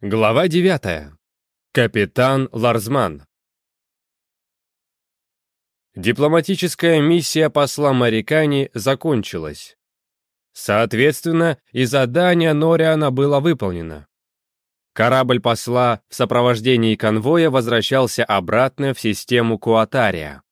Глава 9. Капитан Ларзман. Дипломатическая миссия посла Марикани закончилась. Соответственно, и задание Нориана было выполнено. Корабль посла в сопровождении конвоя возвращался обратно в систему Куатария.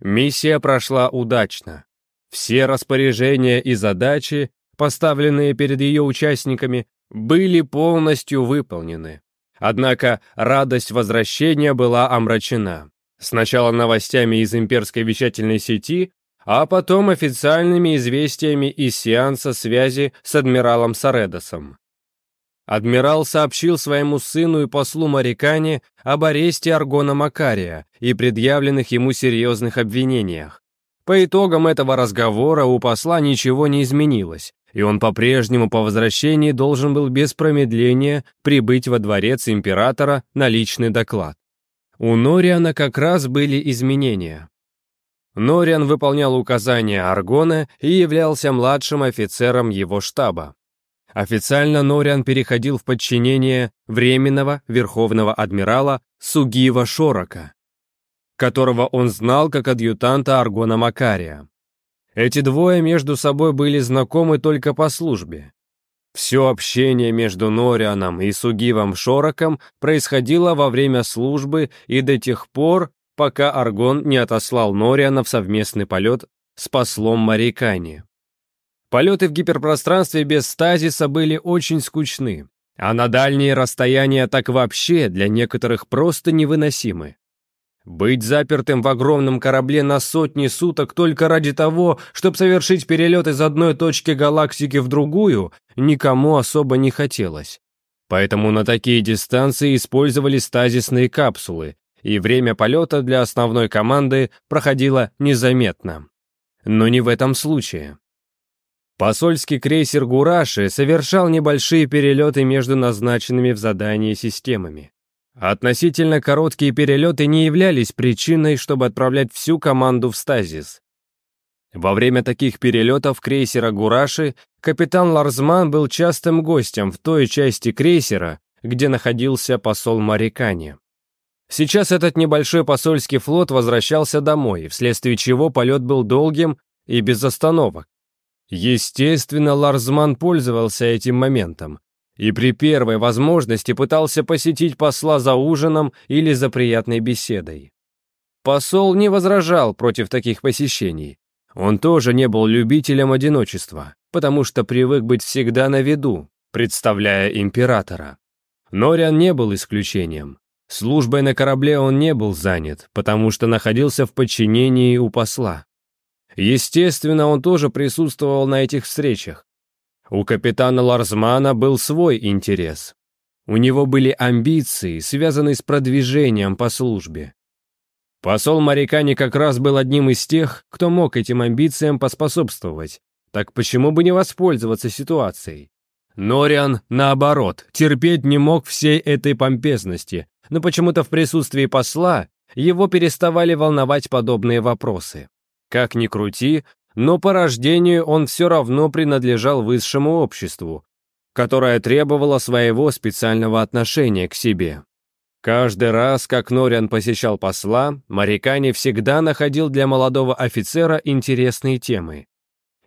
Миссия прошла удачно. Все распоряжения и задачи, поставленные перед ее участниками, были полностью выполнены. Однако радость возвращения была омрачена. Сначала новостями из имперской вещательной сети, а потом официальными известиями из сеанса связи с адмиралом Саредосом. Адмирал сообщил своему сыну и послу Марикане об аресте Аргона Макария и предъявленных ему серьезных обвинениях. По итогам этого разговора у посла ничего не изменилось, и он по-прежнему по возвращении должен был без промедления прибыть во дворец императора на личный доклад. У Нориана как раз были изменения. Нориан выполнял указания Аргона и являлся младшим офицером его штаба. Официально Нориан переходил в подчинение временного верховного адмирала Сугива Шорока, которого он знал как адъютанта Аргона Макария. Эти двое между собой были знакомы только по службе. Все общение между Норианом и Сугивом Шороком происходило во время службы и до тех пор, пока Аргон не отослал Нориана в совместный полет с послом Марикани. Полеты в гиперпространстве без стазиса были очень скучны, а на дальние расстояния так вообще для некоторых просто невыносимы. Быть запертым в огромном корабле на сотни суток только ради того, чтобы совершить перелет из одной точки галактики в другую, никому особо не хотелось. Поэтому на такие дистанции использовали стазисные капсулы, и время полета для основной команды проходило незаметно. Но не в этом случае. Посольский крейсер «Гураши» совершал небольшие перелеты между назначенными в задании системами. Относительно короткие перелеты не являлись причиной, чтобы отправлять всю команду в стазис. Во время таких перелетов крейсера «Гураши» капитан Ларзман был частым гостем в той части крейсера, где находился посол Марикани. Сейчас этот небольшой посольский флот возвращался домой, вследствие чего полет был долгим и без остановок. Естественно, Ларзман пользовался этим моментом, и при первой возможности пытался посетить посла за ужином или за приятной беседой. Посол не возражал против таких посещений. Он тоже не был любителем одиночества, потому что привык быть всегда на виду, представляя императора. Нориан не был исключением. Службой на корабле он не был занят, потому что находился в подчинении у посла. Естественно, он тоже присутствовал на этих встречах, у капитана Ларзмана был свой интерес. У него были амбиции, связанные с продвижением по службе. Посол не как раз был одним из тех, кто мог этим амбициям поспособствовать. Так почему бы не воспользоваться ситуацией? Нориан, наоборот, терпеть не мог всей этой помпезности, но почему-то в присутствии посла его переставали волновать подобные вопросы. Как ни крути, но по рождению он все равно принадлежал высшему обществу, которое требовало своего специального отношения к себе. Каждый раз, как Нориан посещал посла, Марикани всегда находил для молодого офицера интересные темы.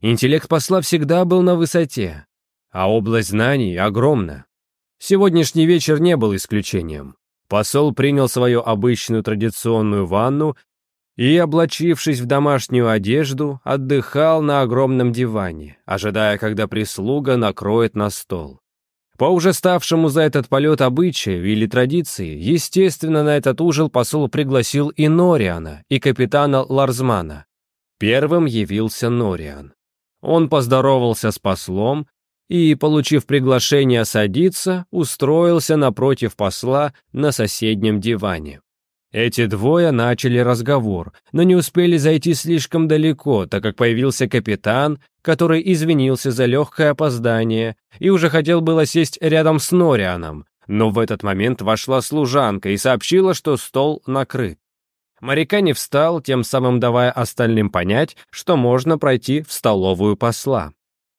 Интеллект посла всегда был на высоте, а область знаний огромна. Сегодняшний вечер не был исключением. Посол принял свою обычную традиционную ванну и, облачившись в домашнюю одежду, отдыхал на огромном диване, ожидая, когда прислуга накроет на стол. По уже ставшему за этот полет обычаю или традиции, естественно, на этот ужин посол пригласил и Нориана, и капитана Ларзмана. Первым явился Нориан. Он поздоровался с послом и, получив приглашение садиться, устроился напротив посла на соседнем диване. Эти двое начали разговор, но не успели зайти слишком далеко, так как появился капитан, который извинился за легкое опоздание и уже хотел было сесть рядом с Норианом, но в этот момент вошла служанка и сообщила, что стол накрыт. Моряка не встал, тем самым давая остальным понять, что можно пройти в столовую посла.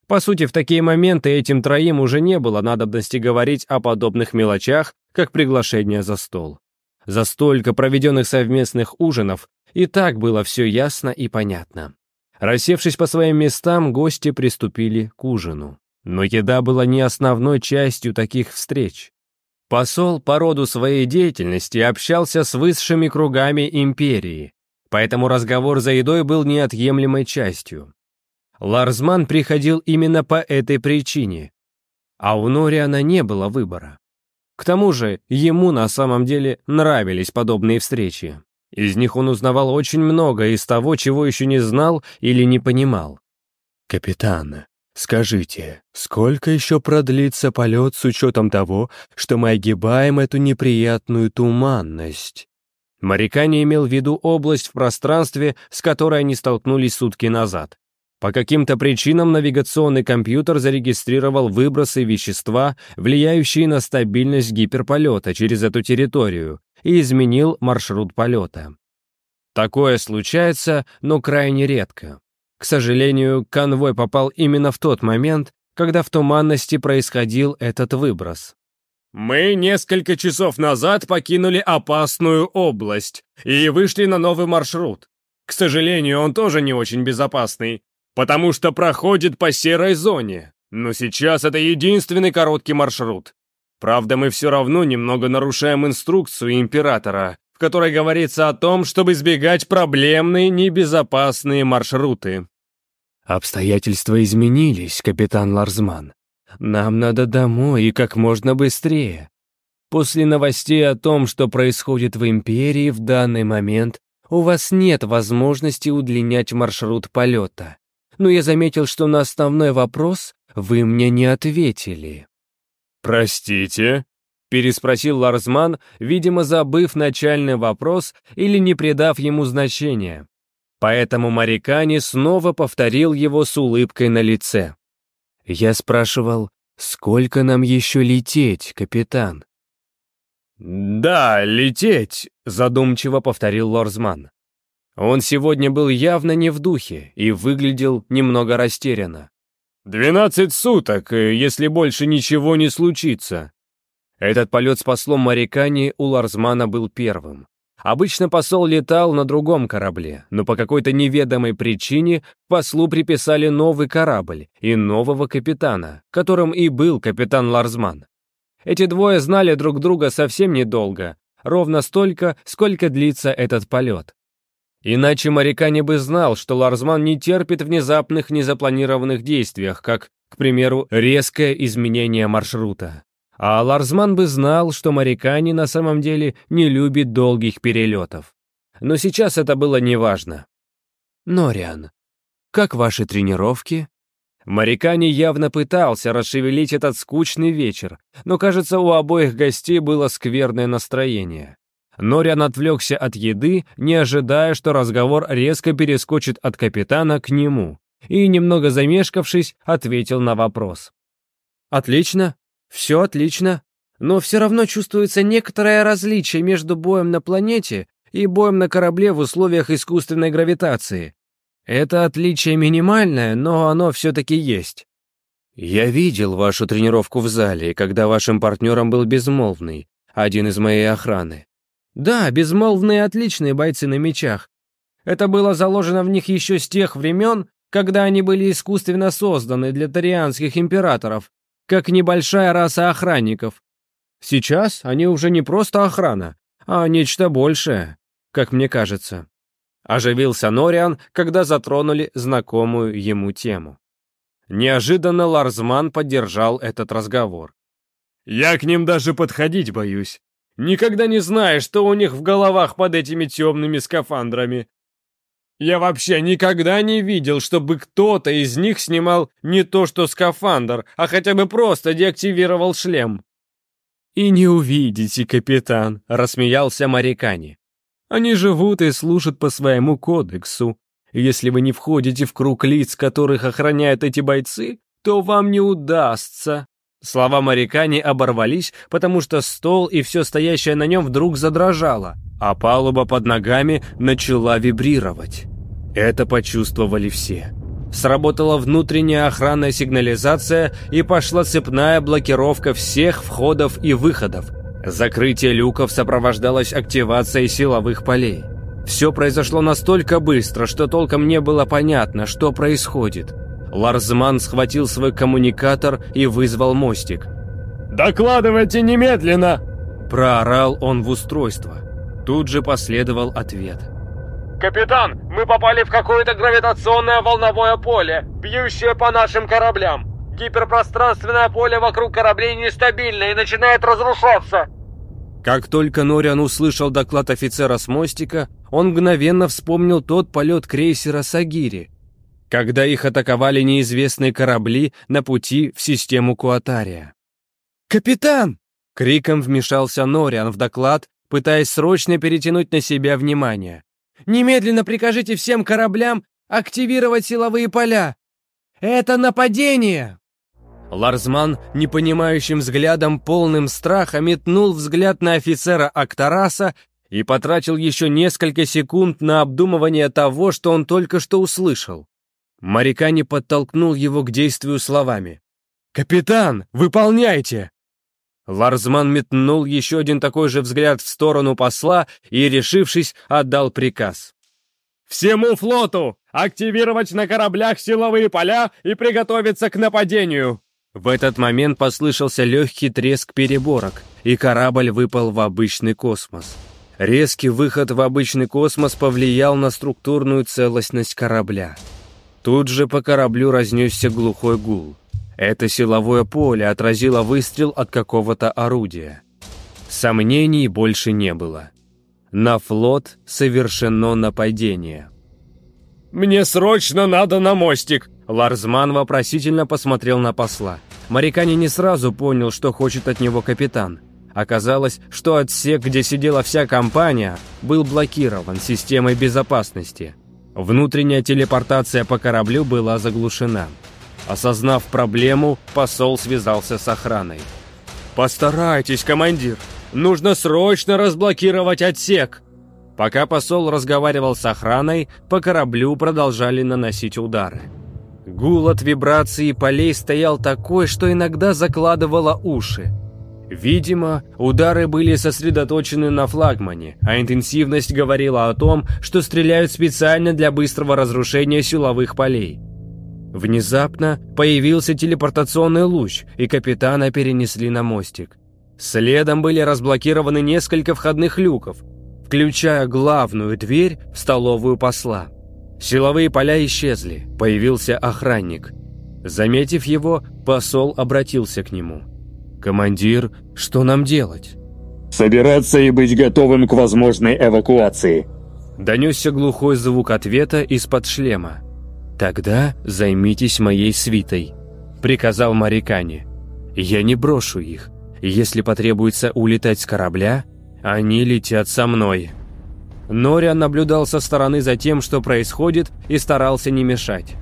По сути, в такие моменты этим троим уже не было надобности говорить о подобных мелочах, как приглашение за стол. За столько проведенных совместных ужинов и так было все ясно и понятно. Рассевшись по своим местам, гости приступили к ужину. Но еда была не основной частью таких встреч. Посол по роду своей деятельности общался с высшими кругами империи, поэтому разговор за едой был неотъемлемой частью. Ларзман приходил именно по этой причине, а у Нориана не было выбора. К тому же ему на самом деле нравились подобные встречи. Из них он узнавал очень много из того, чего еще не знал или не понимал. «Капитан, скажите, сколько еще продлится полет с учетом того, что мы огибаем эту неприятную туманность?» Моряка не имел в виду область в пространстве, с которой они столкнулись сутки назад. По каким-то причинам навигационный компьютер зарегистрировал выбросы вещества, влияющие на стабильность гиперполета через эту территорию, и изменил маршрут полета. Такое случается, но крайне редко. К сожалению, конвой попал именно в тот момент, когда в туманности происходил этот выброс. «Мы несколько часов назад покинули опасную область и вышли на новый маршрут. К сожалению, он тоже не очень безопасный потому что проходит по серой зоне. Но сейчас это единственный короткий маршрут. Правда, мы все равно немного нарушаем инструкцию императора, в которой говорится о том, чтобы избегать проблемные небезопасные маршруты. Обстоятельства изменились, капитан Ларзман. Нам надо домой и как можно быстрее. После новостей о том, что происходит в империи в данный момент, у вас нет возможности удлинять маршрут полета но я заметил, что на основной вопрос вы мне не ответили». «Простите?» — переспросил Ларзман, видимо, забыв начальный вопрос или не придав ему значения. Поэтому Марикани снова повторил его с улыбкой на лице. Я спрашивал, сколько нам еще лететь, капитан? «Да, лететь», — задумчиво повторил Лорзман. Он сегодня был явно не в духе и выглядел немного растерянно. «Двенадцать суток, э, если больше ничего не случится». Этот полет с послом Марикани у Ларзмана был первым. Обычно посол летал на другом корабле, но по какой-то неведомой причине послу приписали новый корабль и нового капитана, которым и был капитан Ларзман. Эти двое знали друг друга совсем недолго, ровно столько, сколько длится этот полет. Иначе морякане бы знал, что Ларзман не терпит внезапных незапланированных действиях, как, к примеру, резкое изменение маршрута. А Ларзман бы знал, что морякане на самом деле не любит долгих перелетов. Но сейчас это было неважно. «Нориан, как ваши тренировки?» Морякане явно пытался расшевелить этот скучный вечер, но, кажется, у обоих гостей было скверное настроение. Норян отвлекся от еды, не ожидая, что разговор резко перескочит от капитана к нему, и, немного замешкавшись, ответил на вопрос. «Отлично. Все отлично. Но все равно чувствуется некоторое различие между боем на планете и боем на корабле в условиях искусственной гравитации. Это отличие минимальное, но оно все-таки есть». «Я видел вашу тренировку в зале, когда вашим партнером был безмолвный, один из моей охраны. Да, безмолвные отличные бойцы на мечах. Это было заложено в них еще с тех времен, когда они были искусственно созданы для тарианских императоров, как небольшая раса охранников. Сейчас они уже не просто охрана, а нечто большее, как мне кажется. Оживился Нориан, когда затронули знакомую ему тему. Неожиданно Ларзман поддержал этот разговор. «Я к ним даже подходить боюсь. Никогда не знаешь, что у них в головах под этими темными скафандрами. Я вообще никогда не видел, чтобы кто-то из них снимал не то что скафандр, а хотя бы просто деактивировал шлем. «И не увидите, капитан», — рассмеялся Марикани. «Они живут и служат по своему кодексу. Если вы не входите в круг лиц, которых охраняют эти бойцы, то вам не удастся Слова моряка не оборвались, потому что стол и все стоящее на нем вдруг задрожало, а палуба под ногами начала вибрировать. Это почувствовали все. Сработала внутренняя охранная сигнализация и пошла цепная блокировка всех входов и выходов. Закрытие люков сопровождалось активацией силовых полей. Все произошло настолько быстро, что толком не было понятно, что происходит – Ларзман схватил свой коммуникатор и вызвал мостик. «Докладывайте немедленно!» Проорал он в устройство. Тут же последовал ответ. «Капитан, мы попали в какое-то гравитационное волновое поле, бьющее по нашим кораблям. Гиперпространственное поле вокруг кораблей нестабильно и начинает разрушаться». Как только Нориан услышал доклад офицера с мостика, он мгновенно вспомнил тот полет крейсера «Сагири», когда их атаковали неизвестные корабли на пути в систему Куатария. «Капитан!» — криком вмешался Нориан в доклад, пытаясь срочно перетянуть на себя внимание. «Немедленно прикажите всем кораблям активировать силовые поля! Это нападение!» Ларзман, непонимающим взглядом, полным страха, метнул взгляд на офицера Актараса и потратил еще несколько секунд на обдумывание того, что он только что услышал не подтолкнул его к действию словами. «Капитан, выполняйте!» Ларзман метнул еще один такой же взгляд в сторону посла и, решившись, отдал приказ. «Всему флоту! Активировать на кораблях силовые поля и приготовиться к нападению!» В этот момент послышался легкий треск переборок, и корабль выпал в обычный космос. Резкий выход в обычный космос повлиял на структурную целостность корабля. Тут же по кораблю разнесся глухой гул. Это силовое поле отразило выстрел от какого-то орудия. Сомнений больше не было. На флот совершено нападение. «Мне срочно надо на мостик!» Ларзман вопросительно посмотрел на посла. Марикани не сразу понял, что хочет от него капитан. Оказалось, что отсек, где сидела вся компания, был блокирован системой безопасности – Внутренняя телепортация по кораблю была заглушена. Осознав проблему, посол связался с охраной. «Постарайтесь, командир! Нужно срочно разблокировать отсек!» Пока посол разговаривал с охраной, по кораблю продолжали наносить удары. Гул от вибрации полей стоял такой, что иногда закладывало уши. Видимо, удары были сосредоточены на флагмане, а интенсивность говорила о том, что стреляют специально для быстрого разрушения силовых полей. Внезапно появился телепортационный луч, и капитана перенесли на мостик. Следом были разблокированы несколько входных люков, включая главную дверь в столовую посла. Силовые поля исчезли, появился охранник. Заметив его, посол обратился к нему – «Командир, что нам делать?» «Собираться и быть готовым к возможной эвакуации», Донесся глухой звук ответа из-под шлема. «Тогда займитесь моей свитой», — приказал Марикане. «Я не брошу их. Если потребуется улетать с корабля, они летят со мной». Нориан наблюдал со стороны за тем, что происходит, и старался не мешать.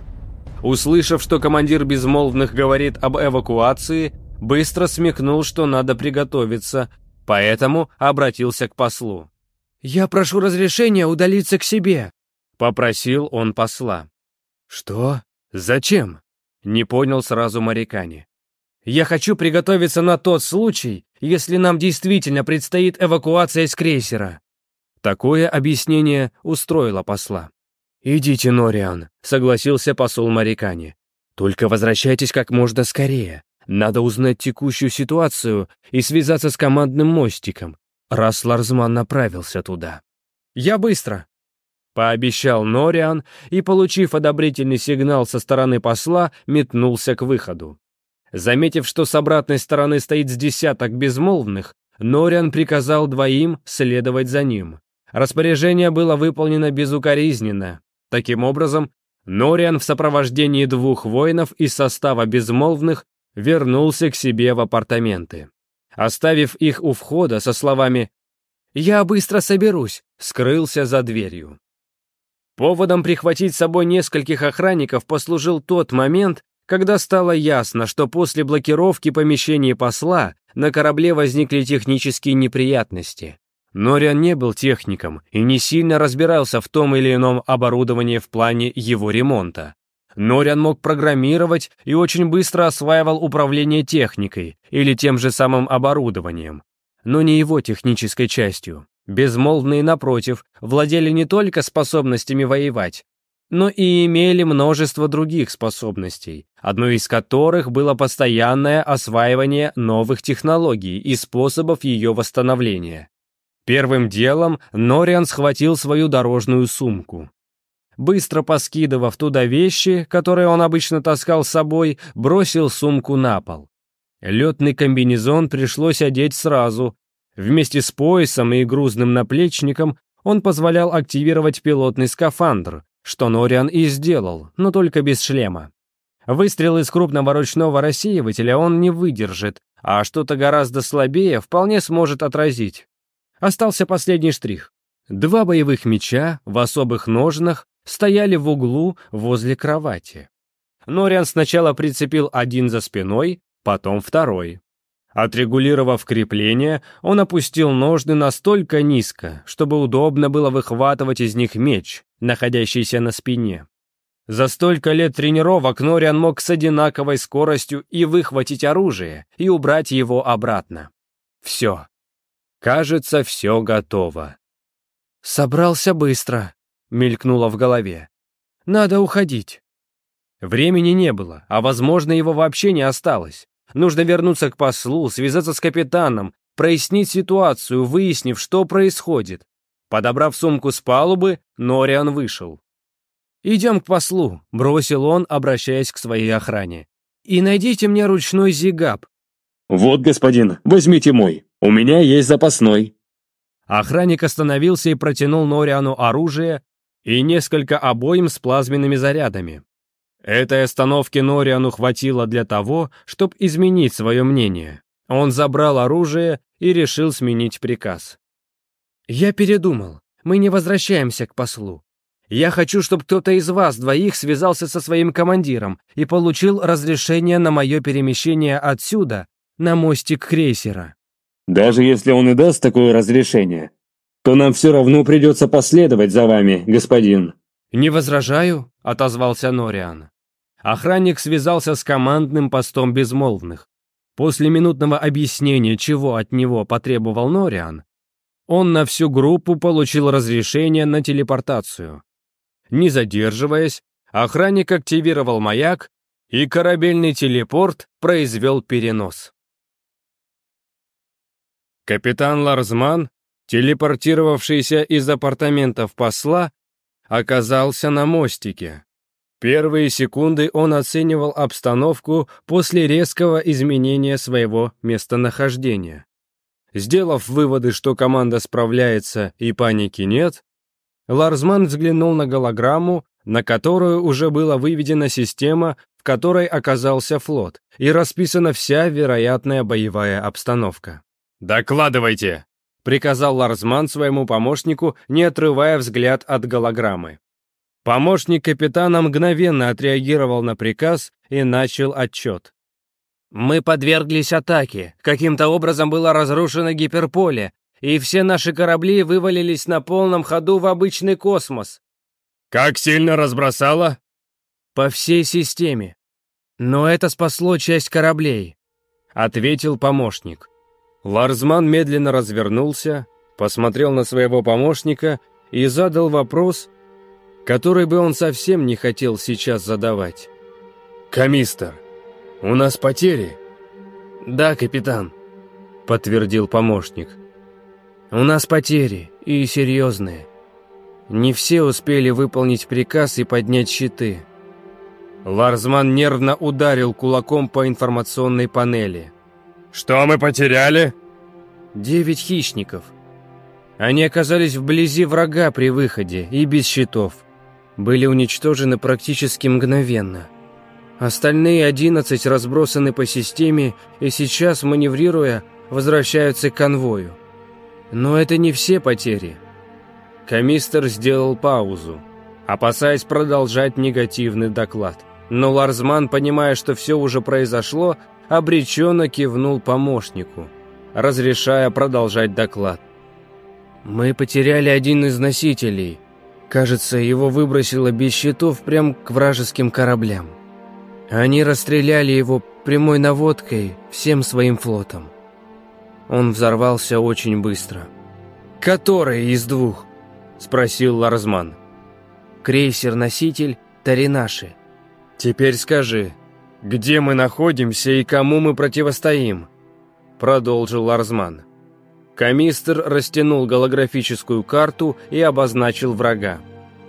Услышав, что командир безмолвных говорит об эвакуации, быстро смекнул, что надо приготовиться, поэтому обратился к послу. «Я прошу разрешения удалиться к себе», — попросил он посла. «Что? Зачем?» — не понял сразу морякани. «Я хочу приготовиться на тот случай, если нам действительно предстоит эвакуация с крейсера». Такое объяснение устроило посла. «Идите, Нориан», — согласился посол Марикани. «Только возвращайтесь как можно скорее. Надо узнать текущую ситуацию и связаться с командным мостиком, раз Ларзман направился туда. «Я быстро!» Пообещал Нориан и, получив одобрительный сигнал со стороны посла, метнулся к выходу. Заметив, что с обратной стороны стоит с десяток безмолвных, Нориан приказал двоим следовать за ним. Распоряжение было выполнено безукоризненно. Таким образом, Нориан в сопровождении двух воинов из состава безмолвных вернулся к себе в апартаменты. Оставив их у входа со словами «Я быстро соберусь», скрылся за дверью. Поводом прихватить с собой нескольких охранников послужил тот момент, когда стало ясно, что после блокировки помещений посла на корабле возникли технические неприятности. Нориан не был техником и не сильно разбирался в том или ином оборудовании в плане его ремонта. Норян мог программировать и очень быстро осваивал управление техникой или тем же самым оборудованием, но не его технической частью. Безмолвные, напротив, владели не только способностями воевать, но и имели множество других способностей, одной из которых было постоянное осваивание новых технологий и способов ее восстановления. Первым делом Нориан схватил свою дорожную сумку быстро поскидывав туда вещи, которые он обычно таскал с собой, бросил сумку на пол. Летный комбинезон пришлось одеть сразу. Вместе с поясом и грузным наплечником он позволял активировать пилотный скафандр, что Нориан и сделал, но только без шлема. Выстрел из крупного ручного рассеивателя он не выдержит, а что-то гораздо слабее вполне сможет отразить. Остался последний штрих. Два боевых меча в особых ножнах, стояли в углу возле кровати. Нориан сначала прицепил один за спиной, потом второй. Отрегулировав крепление, он опустил ножны настолько низко, чтобы удобно было выхватывать из них меч, находящийся на спине. За столько лет тренировок Нориан мог с одинаковой скоростью и выхватить оружие, и убрать его обратно. Все. Кажется, все готово. «Собрался быстро», мелькнуло в голове. «Надо уходить». Времени не было, а, возможно, его вообще не осталось. Нужно вернуться к послу, связаться с капитаном, прояснить ситуацию, выяснив, что происходит. Подобрав сумку с палубы, Нориан вышел. «Идем к послу», — бросил он, обращаясь к своей охране. «И найдите мне ручной зигап». «Вот, господин, возьмите мой. У меня есть запасной». Охранник остановился и протянул Нориану оружие, и несколько обоим с плазменными зарядами. Этой остановки Нориану хватило для того, чтобы изменить свое мнение. Он забрал оружие и решил сменить приказ. «Я передумал. Мы не возвращаемся к послу. Я хочу, чтобы кто-то из вас двоих связался со своим командиром и получил разрешение на мое перемещение отсюда, на мостик крейсера». «Даже если он и даст такое разрешение, то нам все равно придется последовать за вами, господин». «Не возражаю», — отозвался Нориан. Охранник связался с командным постом безмолвных. После минутного объяснения, чего от него потребовал Нориан, он на всю группу получил разрешение на телепортацию. Не задерживаясь, охранник активировал маяк, и корабельный телепорт произвел перенос. Капитан Ларзман телепортировавшийся из апартаментов посла, оказался на мостике. Первые секунды он оценивал обстановку после резкого изменения своего местонахождения. Сделав выводы, что команда справляется и паники нет, Ларзман взглянул на голограмму, на которую уже была выведена система, в которой оказался флот, и расписана вся вероятная боевая обстановка. «Докладывайте!» приказал Ларзман своему помощнику, не отрывая взгляд от голограммы. Помощник капитана мгновенно отреагировал на приказ и начал отчет. «Мы подверглись атаке. Каким-то образом было разрушено гиперполе, и все наши корабли вывалились на полном ходу в обычный космос». «Как сильно разбросало?» «По всей системе. Но это спасло часть кораблей», — ответил помощник. Ларзман медленно развернулся, посмотрел на своего помощника и задал вопрос, который бы он совсем не хотел сейчас задавать. Камистер, у нас потери?» «Да, капитан», — подтвердил помощник. «У нас потери, и серьезные. Не все успели выполнить приказ и поднять щиты». Ларзман нервно ударил кулаком по информационной панели — что мы потеряли? Девять хищников. Они оказались вблизи врага при выходе и без щитов. Были уничтожены практически мгновенно. Остальные одиннадцать разбросаны по системе и сейчас, маневрируя, возвращаются к конвою. Но это не все потери. Комистер сделал паузу, опасаясь продолжать негативный доклад. Но Ларзман, понимая, что все уже произошло, обреченно кивнул помощнику, разрешая продолжать доклад. «Мы потеряли один из носителей. Кажется, его выбросило без щитов прямо к вражеским кораблям. Они расстреляли его прямой наводкой всем своим флотом. Он взорвался очень быстро. «Который из двух?» – спросил Ларзман. «Крейсер-носитель Таринаши. Теперь скажи, где мы находимся и кому мы противостоим», — продолжил Ларзман. Камистер растянул голографическую карту и обозначил врага.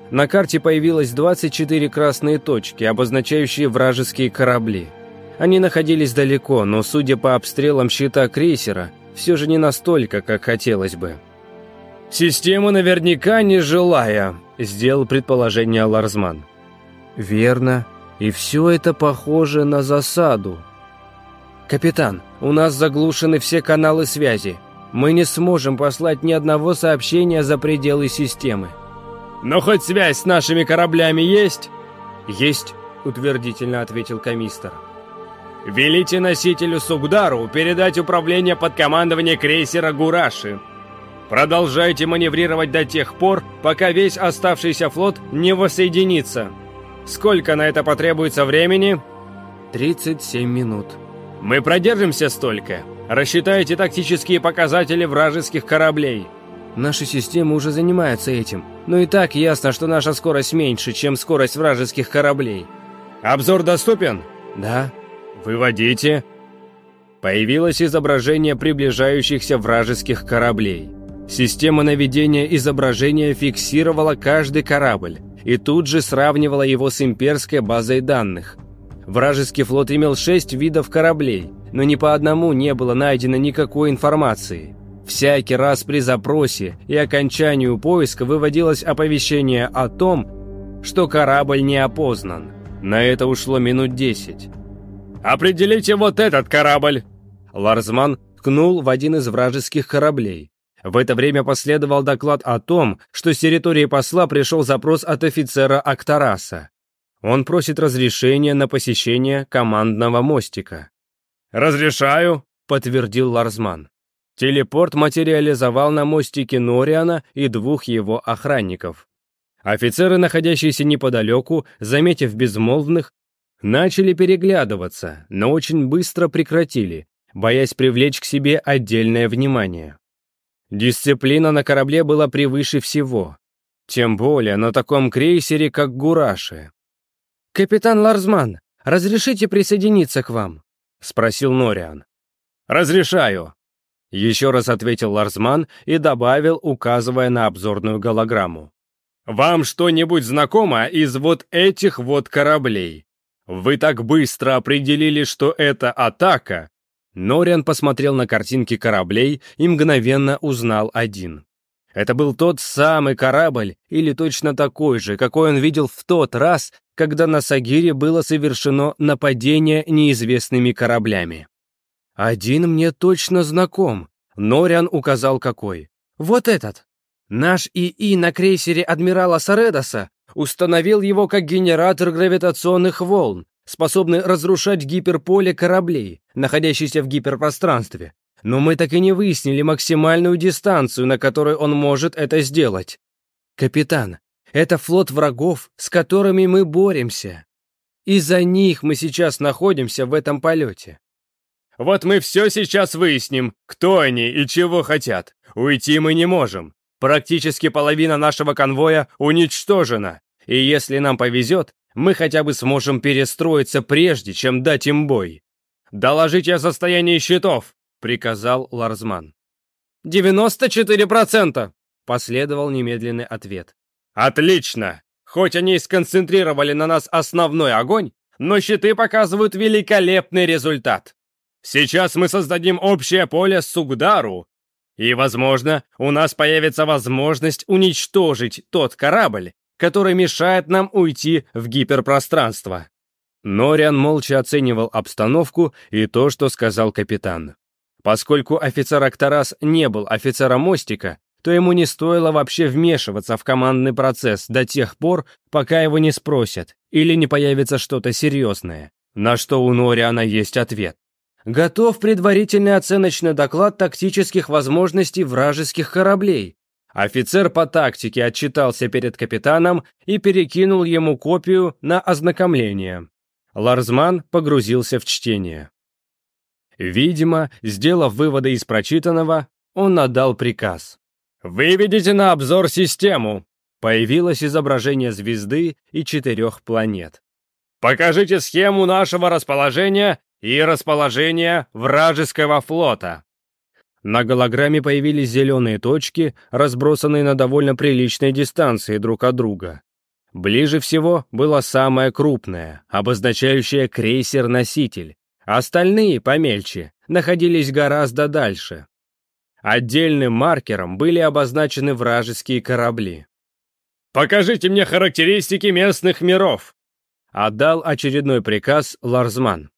На карте появилось 24 красные точки, обозначающие вражеские корабли. Они находились далеко, но, судя по обстрелам щита крейсера, все же не настолько, как хотелось бы. «Система наверняка не желая, сделал предположение Ларзман. «Верно», и все это похоже на засаду. «Капитан, у нас заглушены все каналы связи. Мы не сможем послать ни одного сообщения за пределы системы». «Но хоть связь с нашими кораблями есть?» «Есть», — утвердительно ответил комиссар. «Велите носителю Сугдару передать управление под командование крейсера Гураши. Продолжайте маневрировать до тех пор, пока весь оставшийся флот не воссоединится». Сколько на это потребуется времени? 37 минут. Мы продержимся столько. Рассчитайте тактические показатели вражеских кораблей. Наши системы уже занимаются этим. Но и так ясно, что наша скорость меньше, чем скорость вражеских кораблей. Обзор доступен? Да. Выводите. Появилось изображение приближающихся вражеских кораблей. Система наведения изображения фиксировала каждый корабль и тут же сравнивала его с имперской базой данных. Вражеский флот имел шесть видов кораблей, но ни по одному не было найдено никакой информации. Всякий раз при запросе и окончанию поиска выводилось оповещение о том, что корабль не опознан. На это ушло минут десять. «Определите вот этот корабль!» Ларзман ткнул в один из вражеских кораблей. В это время последовал доклад о том, что с территории посла пришел запрос от офицера Актараса. Он просит разрешения на посещение командного мостика. «Разрешаю», — подтвердил Ларзман. Телепорт материализовал на мостике Нориана и двух его охранников. Офицеры, находящиеся неподалеку, заметив безмолвных, начали переглядываться, но очень быстро прекратили, боясь привлечь к себе отдельное внимание. Дисциплина на корабле была превыше всего. Тем более на таком крейсере, как Гураши. «Капитан Ларзман, разрешите присоединиться к вам?» — спросил Нориан. «Разрешаю!» — еще раз ответил Ларзман и добавил, указывая на обзорную голограмму. «Вам что-нибудь знакомо из вот этих вот кораблей? Вы так быстро определили, что это атака, Нориан посмотрел на картинки кораблей и мгновенно узнал один. Это был тот самый корабль, или точно такой же, какой он видел в тот раз, когда на Сагире было совершено нападение неизвестными кораблями. «Один мне точно знаком», — Нориан указал какой. «Вот этот. Наш ИИ на крейсере адмирала Саредоса установил его как генератор гравитационных волн, способны разрушать гиперполе кораблей, находящихся в гиперпространстве. Но мы так и не выяснили максимальную дистанцию, на которой он может это сделать. Капитан, это флот врагов, с которыми мы боремся. Из-за них мы сейчас находимся в этом полете. Вот мы все сейчас выясним, кто они и чего хотят. Уйти мы не можем. Практически половина нашего конвоя уничтожена. И если нам повезет, мы хотя бы сможем перестроиться прежде, чем дать им бой. «Доложите о состоянии щитов, приказал Ларзман. «Девяносто четыре процента!» — последовал немедленный ответ. «Отлично! Хоть они и сконцентрировали на нас основной огонь, но щиты показывают великолепный результат. Сейчас мы создадим общее поле Сугдару, и, возможно, у нас появится возможность уничтожить тот корабль, который мешает нам уйти в гиперпространство». Нориан молча оценивал обстановку и то, что сказал капитан. Поскольку офицер Актарас не был офицером мостика, то ему не стоило вообще вмешиваться в командный процесс до тех пор, пока его не спросят или не появится что-то серьезное, на что у Нориана есть ответ. Готов предварительный оценочный доклад тактических возможностей вражеских кораблей. Офицер по тактике отчитался перед капитаном и перекинул ему копию на ознакомление. Ларзман погрузился в чтение. Видимо, сделав выводы из прочитанного, он отдал приказ. «Выведите на обзор систему!» Появилось изображение звезды и четырех планет. «Покажите схему нашего расположения и расположения вражеского флота!» На голограмме появились зеленые точки, разбросанные на довольно приличной дистанции друг от друга. Ближе всего была самая крупная, обозначающая крейсер-носитель. Остальные, помельче, находились гораздо дальше. Отдельным маркером были обозначены вражеские корабли. «Покажите мне характеристики местных миров!» Отдал очередной приказ Ларзман.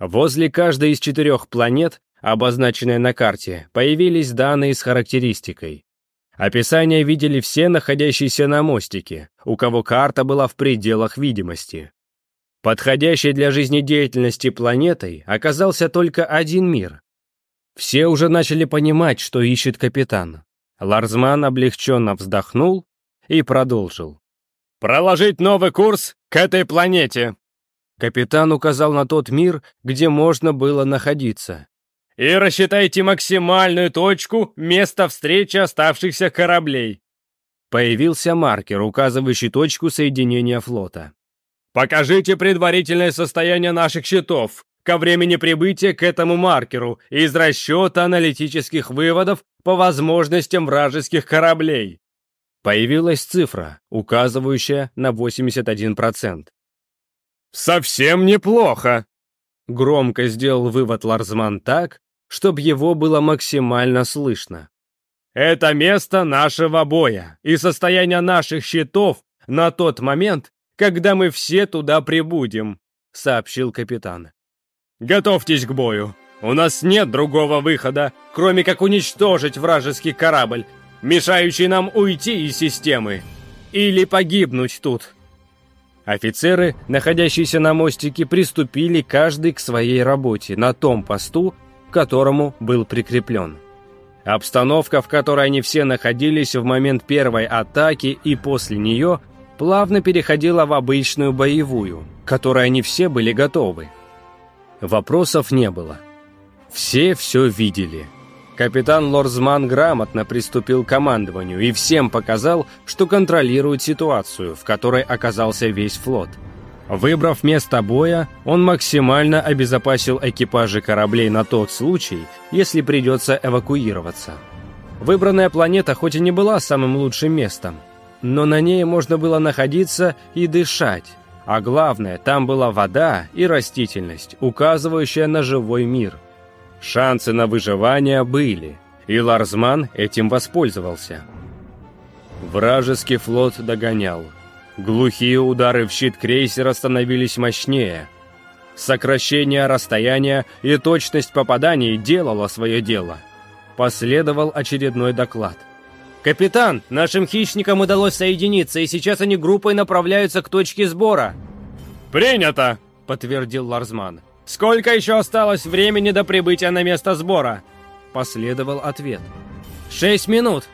Возле каждой из четырех планет обозначенная на карте, появились данные с характеристикой. Описание видели все находящиеся на мостике, у кого карта была в пределах видимости. Подходящей для жизнедеятельности планетой оказался только один мир. Все уже начали понимать, что ищет капитан. Ларзман облегченно вздохнул и продолжил. «Проложить новый курс к этой планете!» Капитан указал на тот мир, где можно было находиться и рассчитайте максимальную точку места встречи оставшихся кораблей». Появился маркер, указывающий точку соединения флота. «Покажите предварительное состояние наших счетов ко времени прибытия к этому маркеру из расчета аналитических выводов по возможностям вражеских кораблей». Появилась цифра, указывающая на 81%. «Совсем неплохо!» Громко сделал вывод Ларзман так, чтобы его было максимально слышно. «Это место нашего боя и состояние наших щитов на тот момент, когда мы все туда прибудем», — сообщил капитан. «Готовьтесь к бою. У нас нет другого выхода, кроме как уничтожить вражеский корабль, мешающий нам уйти из системы. Или погибнуть тут». Офицеры, находящиеся на мостике, приступили каждый к своей работе на том посту, которому был прикреплен. Обстановка, в которой они все находились в момент первой атаки и после нее, плавно переходила в обычную боевую, к которой они все были готовы. Вопросов не было. Все все видели. Капитан Лорзман грамотно приступил к командованию и всем показал, что контролирует ситуацию, в которой оказался весь флот – Выбрав место боя, он максимально обезопасил экипажи кораблей на тот случай, если придется эвакуироваться. Выбранная планета хоть и не была самым лучшим местом, но на ней можно было находиться и дышать. А главное, там была вода и растительность, указывающая на живой мир. Шансы на выживание были, и Ларзман этим воспользовался. Вражеский флот догонял – Глухие удары в щит крейсера становились мощнее. Сокращение расстояния и точность попаданий делала свое дело. Последовал очередной доклад. «Капитан, нашим хищникам удалось соединиться, и сейчас они группой направляются к точке сбора». «Принято!» — подтвердил Ларзман. «Сколько еще осталось времени до прибытия на место сбора?» Последовал ответ. «Шесть минут!»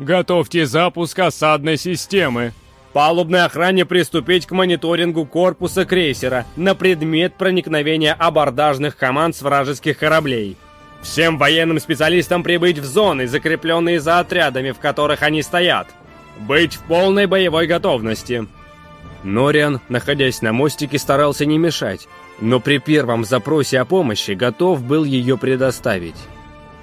«Готовьте запуск осадной системы!» Палубной охране приступить к мониторингу корпуса крейсера на предмет проникновения абордажных команд с вражеских кораблей. Всем военным специалистам прибыть в зоны, закрепленные за отрядами, в которых они стоят. Быть в полной боевой готовности. Нориан, находясь на мостике, старался не мешать, но при первом запросе о помощи готов был ее предоставить.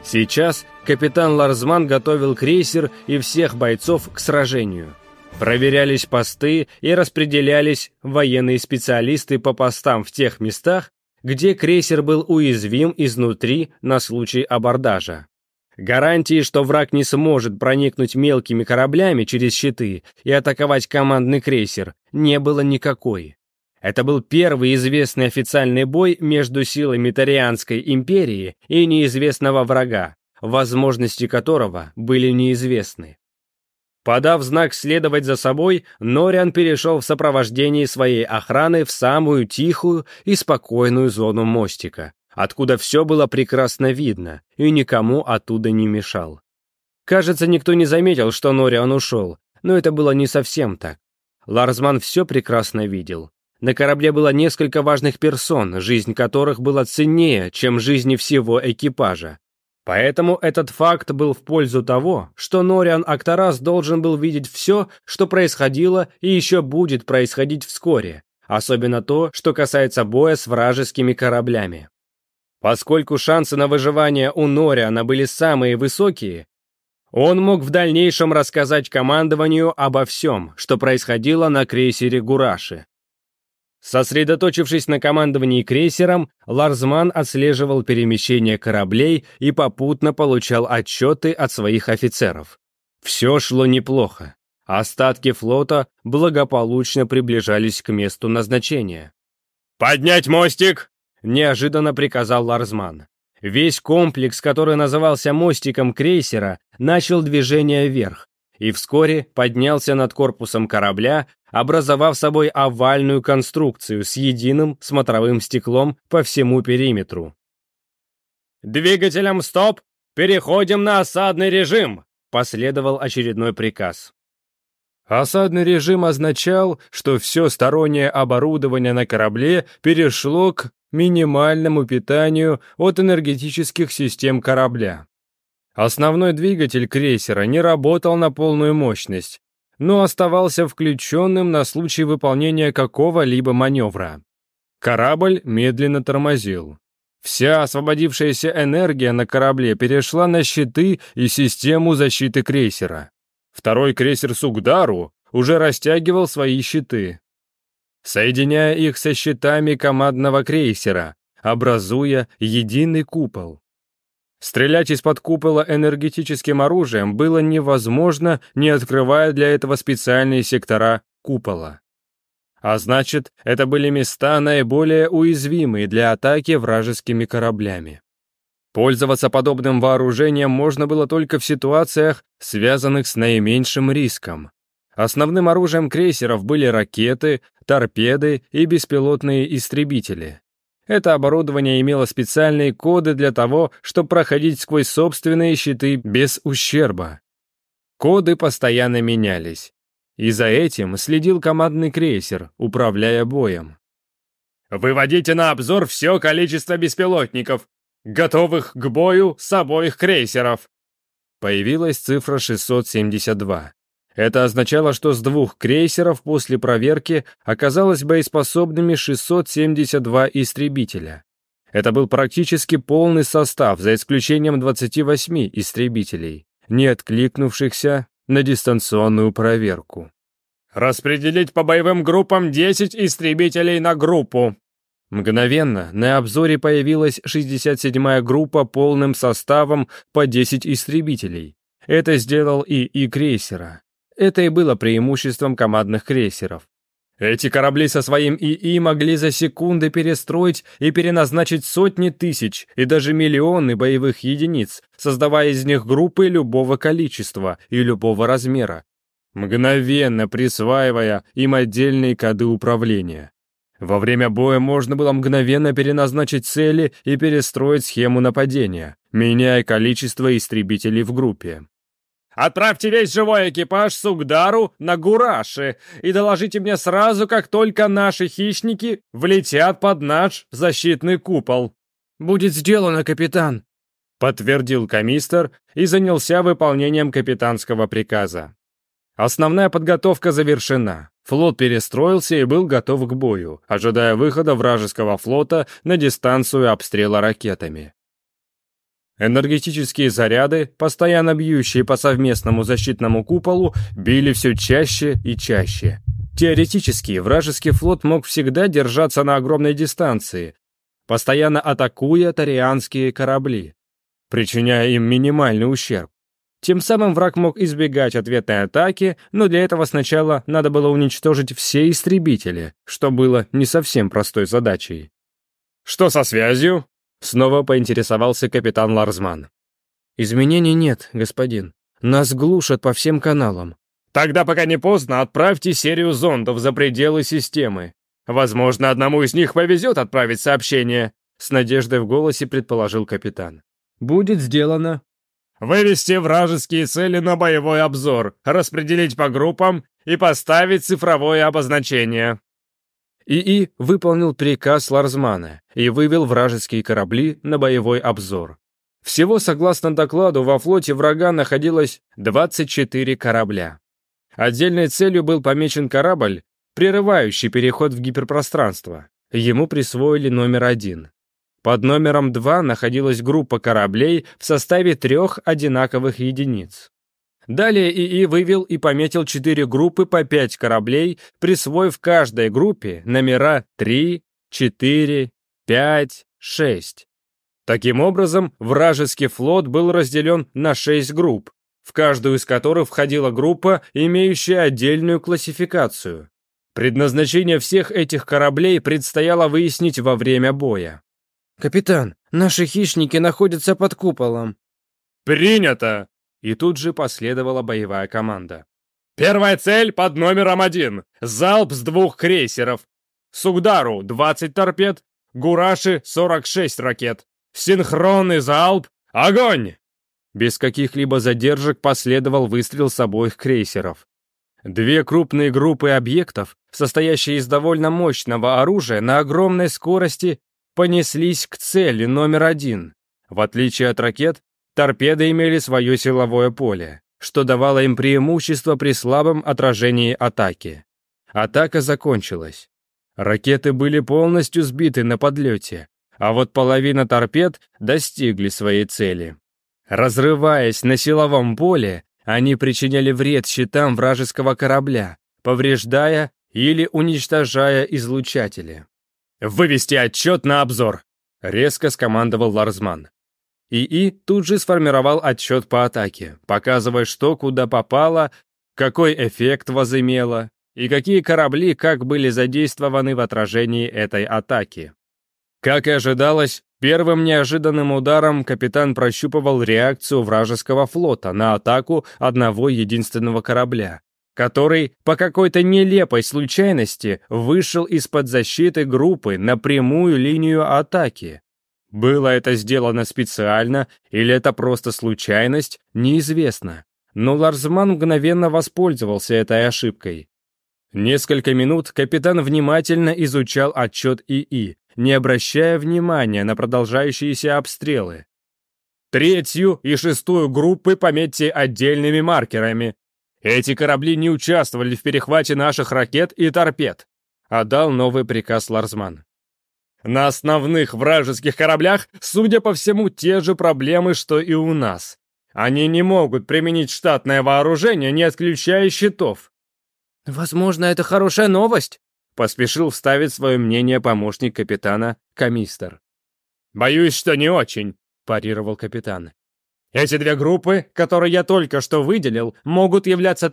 Сейчас капитан Ларзман готовил крейсер и всех бойцов к сражению – Проверялись посты и распределялись военные специалисты по постам в тех местах, где крейсер был уязвим изнутри на случай абордажа. Гарантии, что враг не сможет проникнуть мелкими кораблями через щиты и атаковать командный крейсер, не было никакой. Это был первый известный официальный бой между силами Тарианской империи и неизвестного врага, возможности которого были неизвестны. Подав знак следовать за собой, Нориан перешел в сопровождении своей охраны в самую тихую и спокойную зону мостика, откуда все было прекрасно видно и никому оттуда не мешал. Кажется, никто не заметил, что Нориан ушел, но это было не совсем так. Ларзман все прекрасно видел. На корабле было несколько важных персон, жизнь которых была ценнее, чем жизни всего экипажа, Поэтому этот факт был в пользу того, что Нориан Актарас должен был видеть все, что происходило и еще будет происходить вскоре, особенно то, что касается боя с вражескими кораблями. Поскольку шансы на выживание у Нориана были самые высокие, он мог в дальнейшем рассказать командованию обо всем, что происходило на крейсере Гураши. Сосредоточившись на командовании крейсером, Ларзман отслеживал перемещение кораблей и попутно получал отчеты от своих офицеров. Все шло неплохо. Остатки флота благополучно приближались к месту назначения. «Поднять мостик!» — неожиданно приказал Ларзман. Весь комплекс, который назывался мостиком крейсера, начал движение вверх, и вскоре поднялся над корпусом корабля, образовав собой овальную конструкцию с единым смотровым стеклом по всему периметру. «Двигателям стоп! Переходим на осадный режим!» последовал очередной приказ. Осадный режим означал, что все стороннее оборудование на корабле перешло к минимальному питанию от энергетических систем корабля. Основной двигатель крейсера не работал на полную мощность, но оставался включенным на случай выполнения какого-либо маневра. Корабль медленно тормозил. Вся освободившаяся энергия на корабле перешла на щиты и систему защиты крейсера. Второй крейсер Сугдару уже растягивал свои щиты, соединяя их со щитами командного крейсера, образуя единый купол. Стрелять из-под купола энергетическим оружием было невозможно, не открывая для этого специальные сектора купола. А значит, это были места наиболее уязвимые для атаки вражескими кораблями. Пользоваться подобным вооружением можно было только в ситуациях, связанных с наименьшим риском. Основным оружием крейсеров были ракеты, торпеды и беспилотные истребители. Это оборудование имело специальные коды для того, чтобы проходить сквозь собственные щиты без ущерба. Коды постоянно менялись. И за этим следил командный крейсер, управляя боем. «Выводите на обзор все количество беспилотников, готовых к бою с обоих крейсеров!» Появилась цифра 672. Это означало, что с двух крейсеров после проверки оказалось боеспособными 672 истребителя. Это был практически полный состав, за исключением 28 истребителей, не откликнувшихся на дистанционную проверку. «Распределить по боевым группам 10 истребителей на группу», Мгновенно на обзоре появилась 67-я группа полным составом по 10 истребителей. Это сделал и и крейсера. Это и было преимуществом командных крейсеров. Эти корабли со своим ИИ могли за секунды перестроить и переназначить сотни тысяч и даже миллионы боевых единиц, создавая из них группы любого количества и любого размера, мгновенно присваивая им отдельные коды управления. Во время боя можно было мгновенно переназначить цели и перестроить схему нападения, меняя количество истребителей в группе. Отправьте весь живой экипаж Сугдару на Гураши и доложите мне сразу, как только наши хищники влетят под наш защитный купол». «Будет сделано, капитан», — подтвердил комиссар и занялся выполнением капитанского приказа. Основная подготовка завершена. Флот перестроился и был готов к бою, ожидая выхода вражеского флота на дистанцию обстрела ракетами. Энергетические заряды, постоянно бьющие по совместному защитному куполу, били все чаще и чаще. Теоретически, вражеский флот мог всегда держаться на огромной дистанции, постоянно атакуя тарианские корабли, причиняя им минимальный ущерб. Тем самым враг мог избегать ответной атаки, но для этого сначала надо было уничтожить все истребители, что было не совсем простой задачей. «Что со связью?» Снова поинтересовался капитан Ларзман. «Изменений нет, господин. Нас глушат по всем каналам». «Тогда, пока не поздно, отправьте серию зондов за пределы системы. Возможно, одному из них повезет отправить сообщение», — с надеждой в голосе предположил капитан. «Будет сделано». «Вывести вражеские цели на боевой обзор, распределить по группам и поставить цифровое обозначение», ИИ выполнил приказ Ларзмана и вывел вражеские корабли на боевой обзор. Всего, согласно докладу, во флоте врага находилось 24 корабля. Отдельной целью был помечен корабль, прерывающий переход в гиперпространство. Ему присвоили номер один. Под номером два находилась группа кораблей в составе трех одинаковых единиц. Далее ИИ вывел и пометил четыре группы по пять кораблей, присвоив каждой группе номера 3, 4, 5, 6. Таким образом, вражеский флот был разделен на шесть групп, в каждую из которых входила группа, имеющая отдельную классификацию. Предназначение всех этих кораблей предстояло выяснить во время боя. «Капитан, наши хищники находятся под куполом». «Принято!» И тут же последовала боевая команда. «Первая цель под номером один. Залп с двух крейсеров. Сугдару — 20 торпед, Гураши — 46 ракет. Синхронный залп. Огонь!» Без каких-либо задержек последовал выстрел с обоих крейсеров. Две крупные группы объектов, состоящие из довольно мощного оружия, на огромной скорости понеслись к цели номер один. В отличие от ракет, Торпеды имели свое силовое поле, что давало им преимущество при слабом отражении атаки. Атака закончилась. Ракеты были полностью сбиты на подлете, а вот половина торпед достигли своей цели. Разрываясь на силовом поле, они причиняли вред щитам вражеского корабля, повреждая или уничтожая излучатели. «Вывести отчет на обзор!» — резко скомандовал Ларзман. ИИ тут же сформировал отчет по атаке, показывая, что куда попало, какой эффект возымело и какие корабли как были задействованы в отражении этой атаки. Как и ожидалось, первым неожиданным ударом капитан прощупывал реакцию вражеского флота на атаку одного единственного корабля, который по какой-то нелепой случайности вышел из-под защиты группы на прямую линию атаки, было это сделано специально или это просто случайность, неизвестно. Но Ларзман мгновенно воспользовался этой ошибкой. Несколько минут капитан внимательно изучал отчет ИИ, не обращая внимания на продолжающиеся обстрелы. Третью и шестую группы пометьте отдельными маркерами. Эти корабли не участвовали в перехвате наших ракет и торпед», — отдал новый приказ Ларзман. На основных вражеских кораблях, судя по всему, те же проблемы, что и у нас. Они не могут применить штатное вооружение, не отключая щитов. «Возможно, это хорошая новость», — поспешил вставить свое мнение помощник капитана, Камистер. «Боюсь, что не очень», — парировал капитан. «Эти две группы, которые я только что выделил, могут являться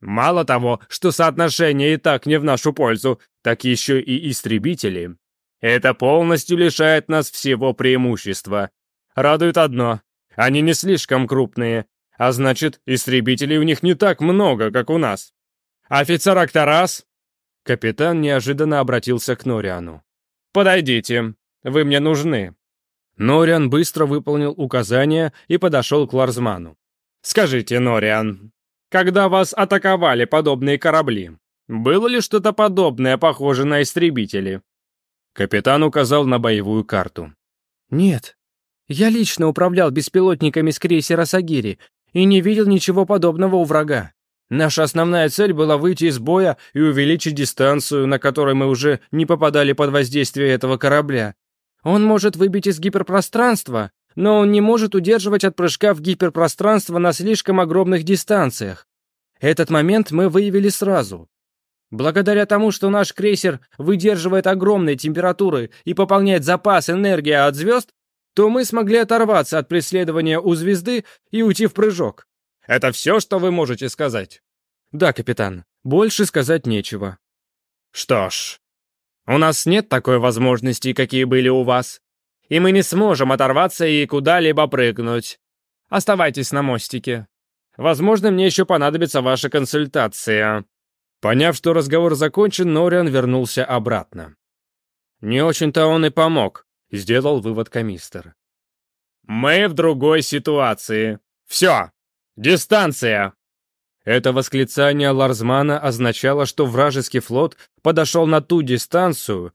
Мало того, что соотношение и так не в нашу пользу, так еще и истребители. Это полностью лишает нас всего преимущества. Радует одно. Они не слишком крупные. А значит, истребителей у них не так много, как у нас. «Офицер Актарас!» Капитан неожиданно обратился к Нориану. «Подойдите. Вы мне нужны». Нориан быстро выполнил указание и подошел к Ларзману. «Скажите, Нориан, когда вас атаковали подобные корабли. Было ли что-то подобное, похоже на истребители?» Капитан указал на боевую карту. «Нет. Я лично управлял беспилотниками с крейсера Сагири и не видел ничего подобного у врага. Наша основная цель была выйти из боя и увеличить дистанцию, на которой мы уже не попадали под воздействие этого корабля. Он может выбить из гиперпространства, но он не может удерживать от прыжка в гиперпространство на слишком огромных дистанциях. Этот момент мы выявили сразу. Благодаря тому, что наш крейсер выдерживает огромные температуры и пополняет запас энергии от звезд, то мы смогли оторваться от преследования у звезды и уйти в прыжок. Это все, что вы можете сказать? Да, капитан, больше сказать нечего. Что ж, у нас нет такой возможности, какие были у вас и мы не сможем оторваться и куда-либо прыгнуть. Оставайтесь на мостике. Возможно, мне еще понадобится ваша консультация». Поняв, что разговор закончен, Нориан вернулся обратно. «Не очень-то он и помог», — сделал вывод комиссар. «Мы в другой ситуации. Все! Дистанция!» Это восклицание Ларзмана означало, что вражеский флот подошел на ту дистанцию,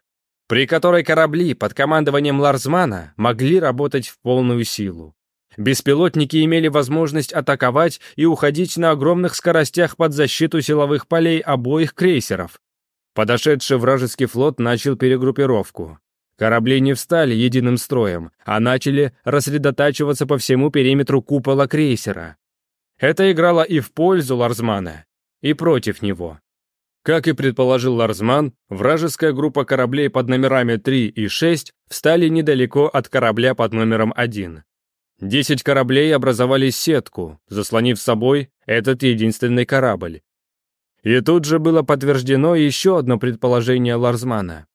при которой корабли под командованием Ларзмана могли работать в полную силу. Беспилотники имели возможность атаковать и уходить на огромных скоростях под защиту силовых полей обоих крейсеров. Подошедший вражеский флот начал перегруппировку. Корабли не встали единым строем, а начали рассредотачиваться по всему периметру купола крейсера. Это играло и в пользу Ларзмана, и против него. Как и предположил Ларзман, вражеская группа кораблей под номерами 3 и 6 встали недалеко от корабля под номером 1. Десять кораблей образовали сетку, заслонив собой этот единственный корабль. И тут же было подтверждено еще одно предположение Ларзмана.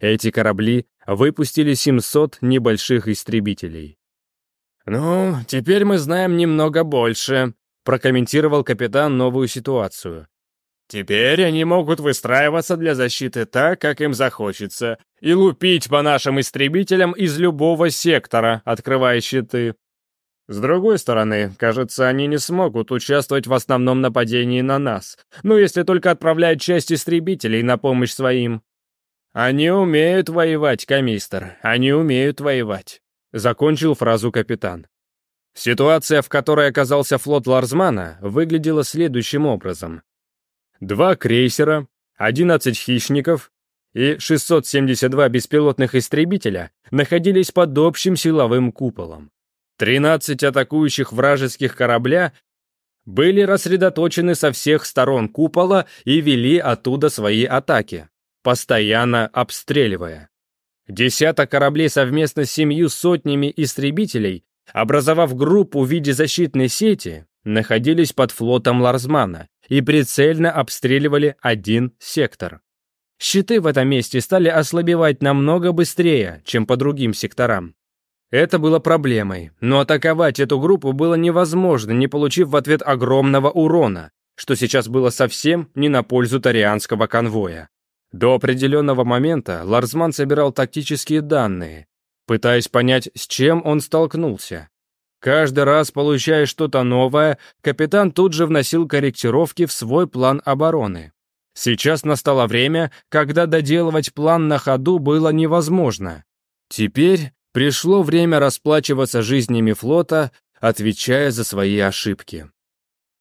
Эти корабли выпустили 700 небольших истребителей. «Ну, теперь мы знаем немного больше», прокомментировал капитан новую ситуацию. Теперь они могут выстраиваться для защиты так, как им захочется, и лупить по нашим истребителям из любого сектора, открывая щиты. С другой стороны, кажется, они не смогут участвовать в основном нападении на нас, ну если только отправляют часть истребителей на помощь своим. Они умеют воевать, комиссар, они умеют воевать, закончил фразу капитан. Ситуация, в которой оказался флот Ларзмана, выглядела следующим образом два крейсера, 11 хищников и 672 беспилотных истребителя находились под общим силовым куполом. 13 атакующих вражеских корабля были рассредоточены со всех сторон купола и вели оттуда свои атаки, постоянно обстреливая. Десяток кораблей совместно с семью сотнями истребителей, образовав группу в виде защитной сети, находились под флотом Ларзмана и прицельно обстреливали один сектор. Щиты в этом месте стали ослабевать намного быстрее, чем по другим секторам. Это было проблемой, но атаковать эту группу было невозможно, не получив в ответ огромного урона, что сейчас было совсем не на пользу тарианского конвоя. До определенного момента Ларзман собирал тактические данные, пытаясь понять, с чем он столкнулся. Каждый раз, получая что-то новое, капитан тут же вносил корректировки в свой план обороны. Сейчас настало время, когда доделывать план на ходу было невозможно. Теперь пришло время расплачиваться жизнями флота, отвечая за свои ошибки.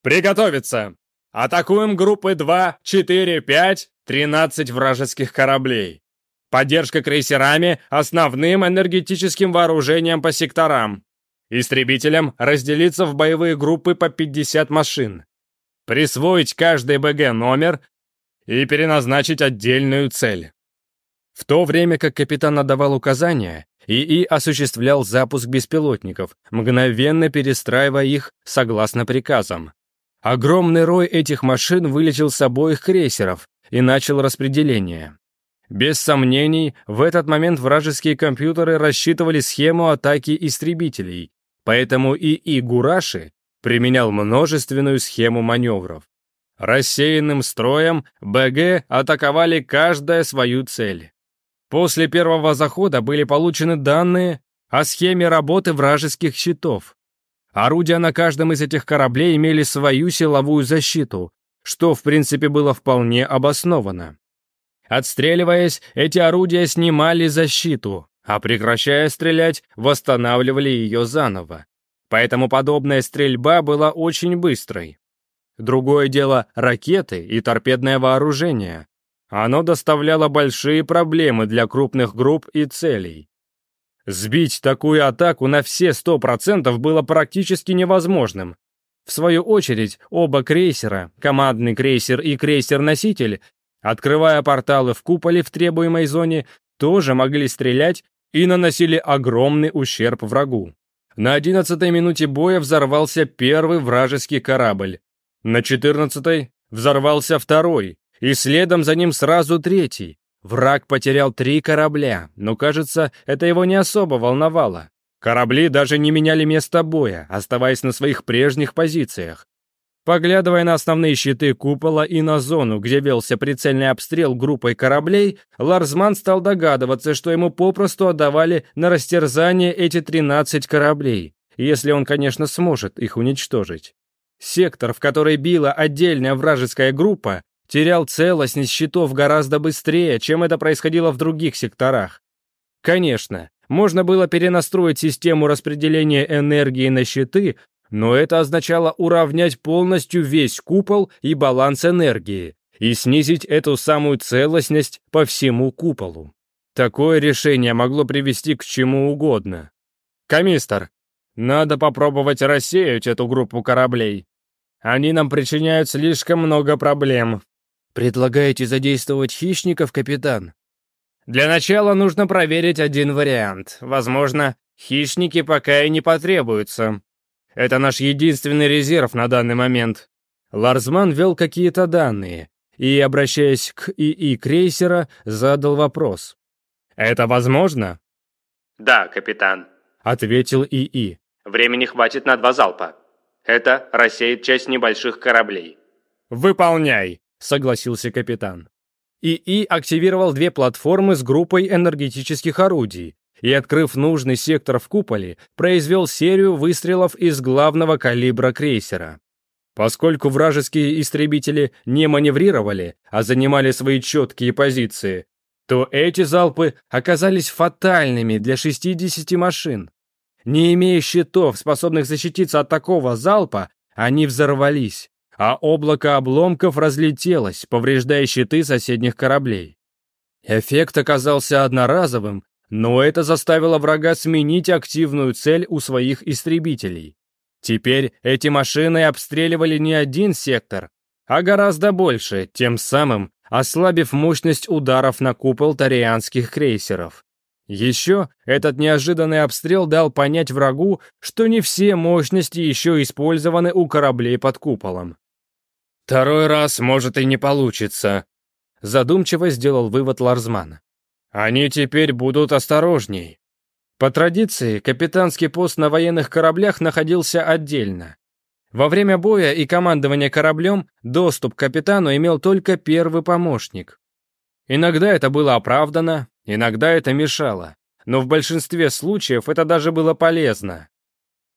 «Приготовиться! Атакуем группы 2, 4, 5, 13 вражеских кораблей. Поддержка крейсерами, основным энергетическим вооружением по секторам. Истребителям разделиться в боевые группы по 50 машин. Присвоить каждый БГ номер и переназначить отдельную цель. В то время как капитан отдавал указания, ИИ осуществлял запуск беспилотников, мгновенно перестраивая их согласно приказам. Огромный рой этих машин вылечил с обоих крейсеров и начал распределение. Без сомнений, в этот момент вражеские компьютеры рассчитывали схему атаки истребителей, Поэтому и Игураши применял множественную схему маневров. Рассеянным строем БГ атаковали каждая свою цель. После первого захода были получены данные о схеме работы вражеских щитов. Орудия на каждом из этих кораблей имели свою силовую защиту, что, в принципе, было вполне обосновано. Отстреливаясь, эти орудия снимали защиту, а прекращая стрелять, восстанавливали ее заново. Поэтому подобная стрельба была очень быстрой. Другое дело ракеты и торпедное вооружение. Оно доставляло большие проблемы для крупных групп и целей. Сбить такую атаку на все 100% было практически невозможным. В свою очередь, оба крейсера, командный крейсер и крейсер-носитель, открывая порталы в куполе в требуемой зоне, тоже могли стрелять и наносили огромный ущерб врагу. На 11-й минуте боя взорвался первый вражеский корабль. На 14-й взорвался второй, и следом за ним сразу третий. Враг потерял три корабля, но, кажется, это его не особо волновало. Корабли даже не меняли место боя, оставаясь на своих прежних позициях. Поглядывая на основные щиты купола и на зону, где велся прицельный обстрел группой кораблей, Ларзман стал догадываться, что ему попросту отдавали на растерзание эти 13 кораблей, если он, конечно, сможет их уничтожить. Сектор, в который била отдельная вражеская группа, терял целостность щитов гораздо быстрее, чем это происходило в других секторах. Конечно, можно было перенастроить систему распределения энергии на щиты, но это означало уравнять полностью весь купол и баланс энергии и снизить эту самую целостность по всему куполу. Такое решение могло привести к чему угодно. «Комистер, надо попробовать рассеять эту группу кораблей. Они нам причиняют слишком много проблем». «Предлагаете задействовать хищников, капитан?» «Для начала нужно проверить один вариант. Возможно, хищники пока и не потребуются. Это наш единственный резерв на данный момент». Ларзман вел какие-то данные и, обращаясь к ИИ крейсера, задал вопрос. «Это возможно?» «Да, капитан», — ответил ИИ. «Времени хватит на два залпа. Это рассеет часть небольших кораблей». «Выполняй», — согласился капитан. ИИ активировал две платформы с группой энергетических орудий, и, открыв нужный сектор в куполе, произвел серию выстрелов из главного калибра крейсера. Поскольку вражеские истребители не маневрировали, а занимали свои четкие позиции, то эти залпы оказались фатальными для 60 машин. Не имея щитов, способных защититься от такого залпа, они взорвались, а облако обломков разлетелось, повреждая щиты соседних кораблей. Эффект оказался одноразовым но это заставило врага сменить активную цель у своих истребителей. Теперь эти машины обстреливали не один сектор, а гораздо больше, тем самым ослабив мощность ударов на купол тарианских крейсеров. Еще этот неожиданный обстрел дал понять врагу, что не все мощности еще использованы у кораблей под куполом. «Второй раз, может, и не получится», — задумчиво сделал вывод Ларзман. Они теперь будут осторожней. По традиции, капитанский пост на военных кораблях находился отдельно. Во время боя и командования кораблем доступ к капитану имел только первый помощник. Иногда это было оправдано, иногда это мешало, но в большинстве случаев это даже было полезно.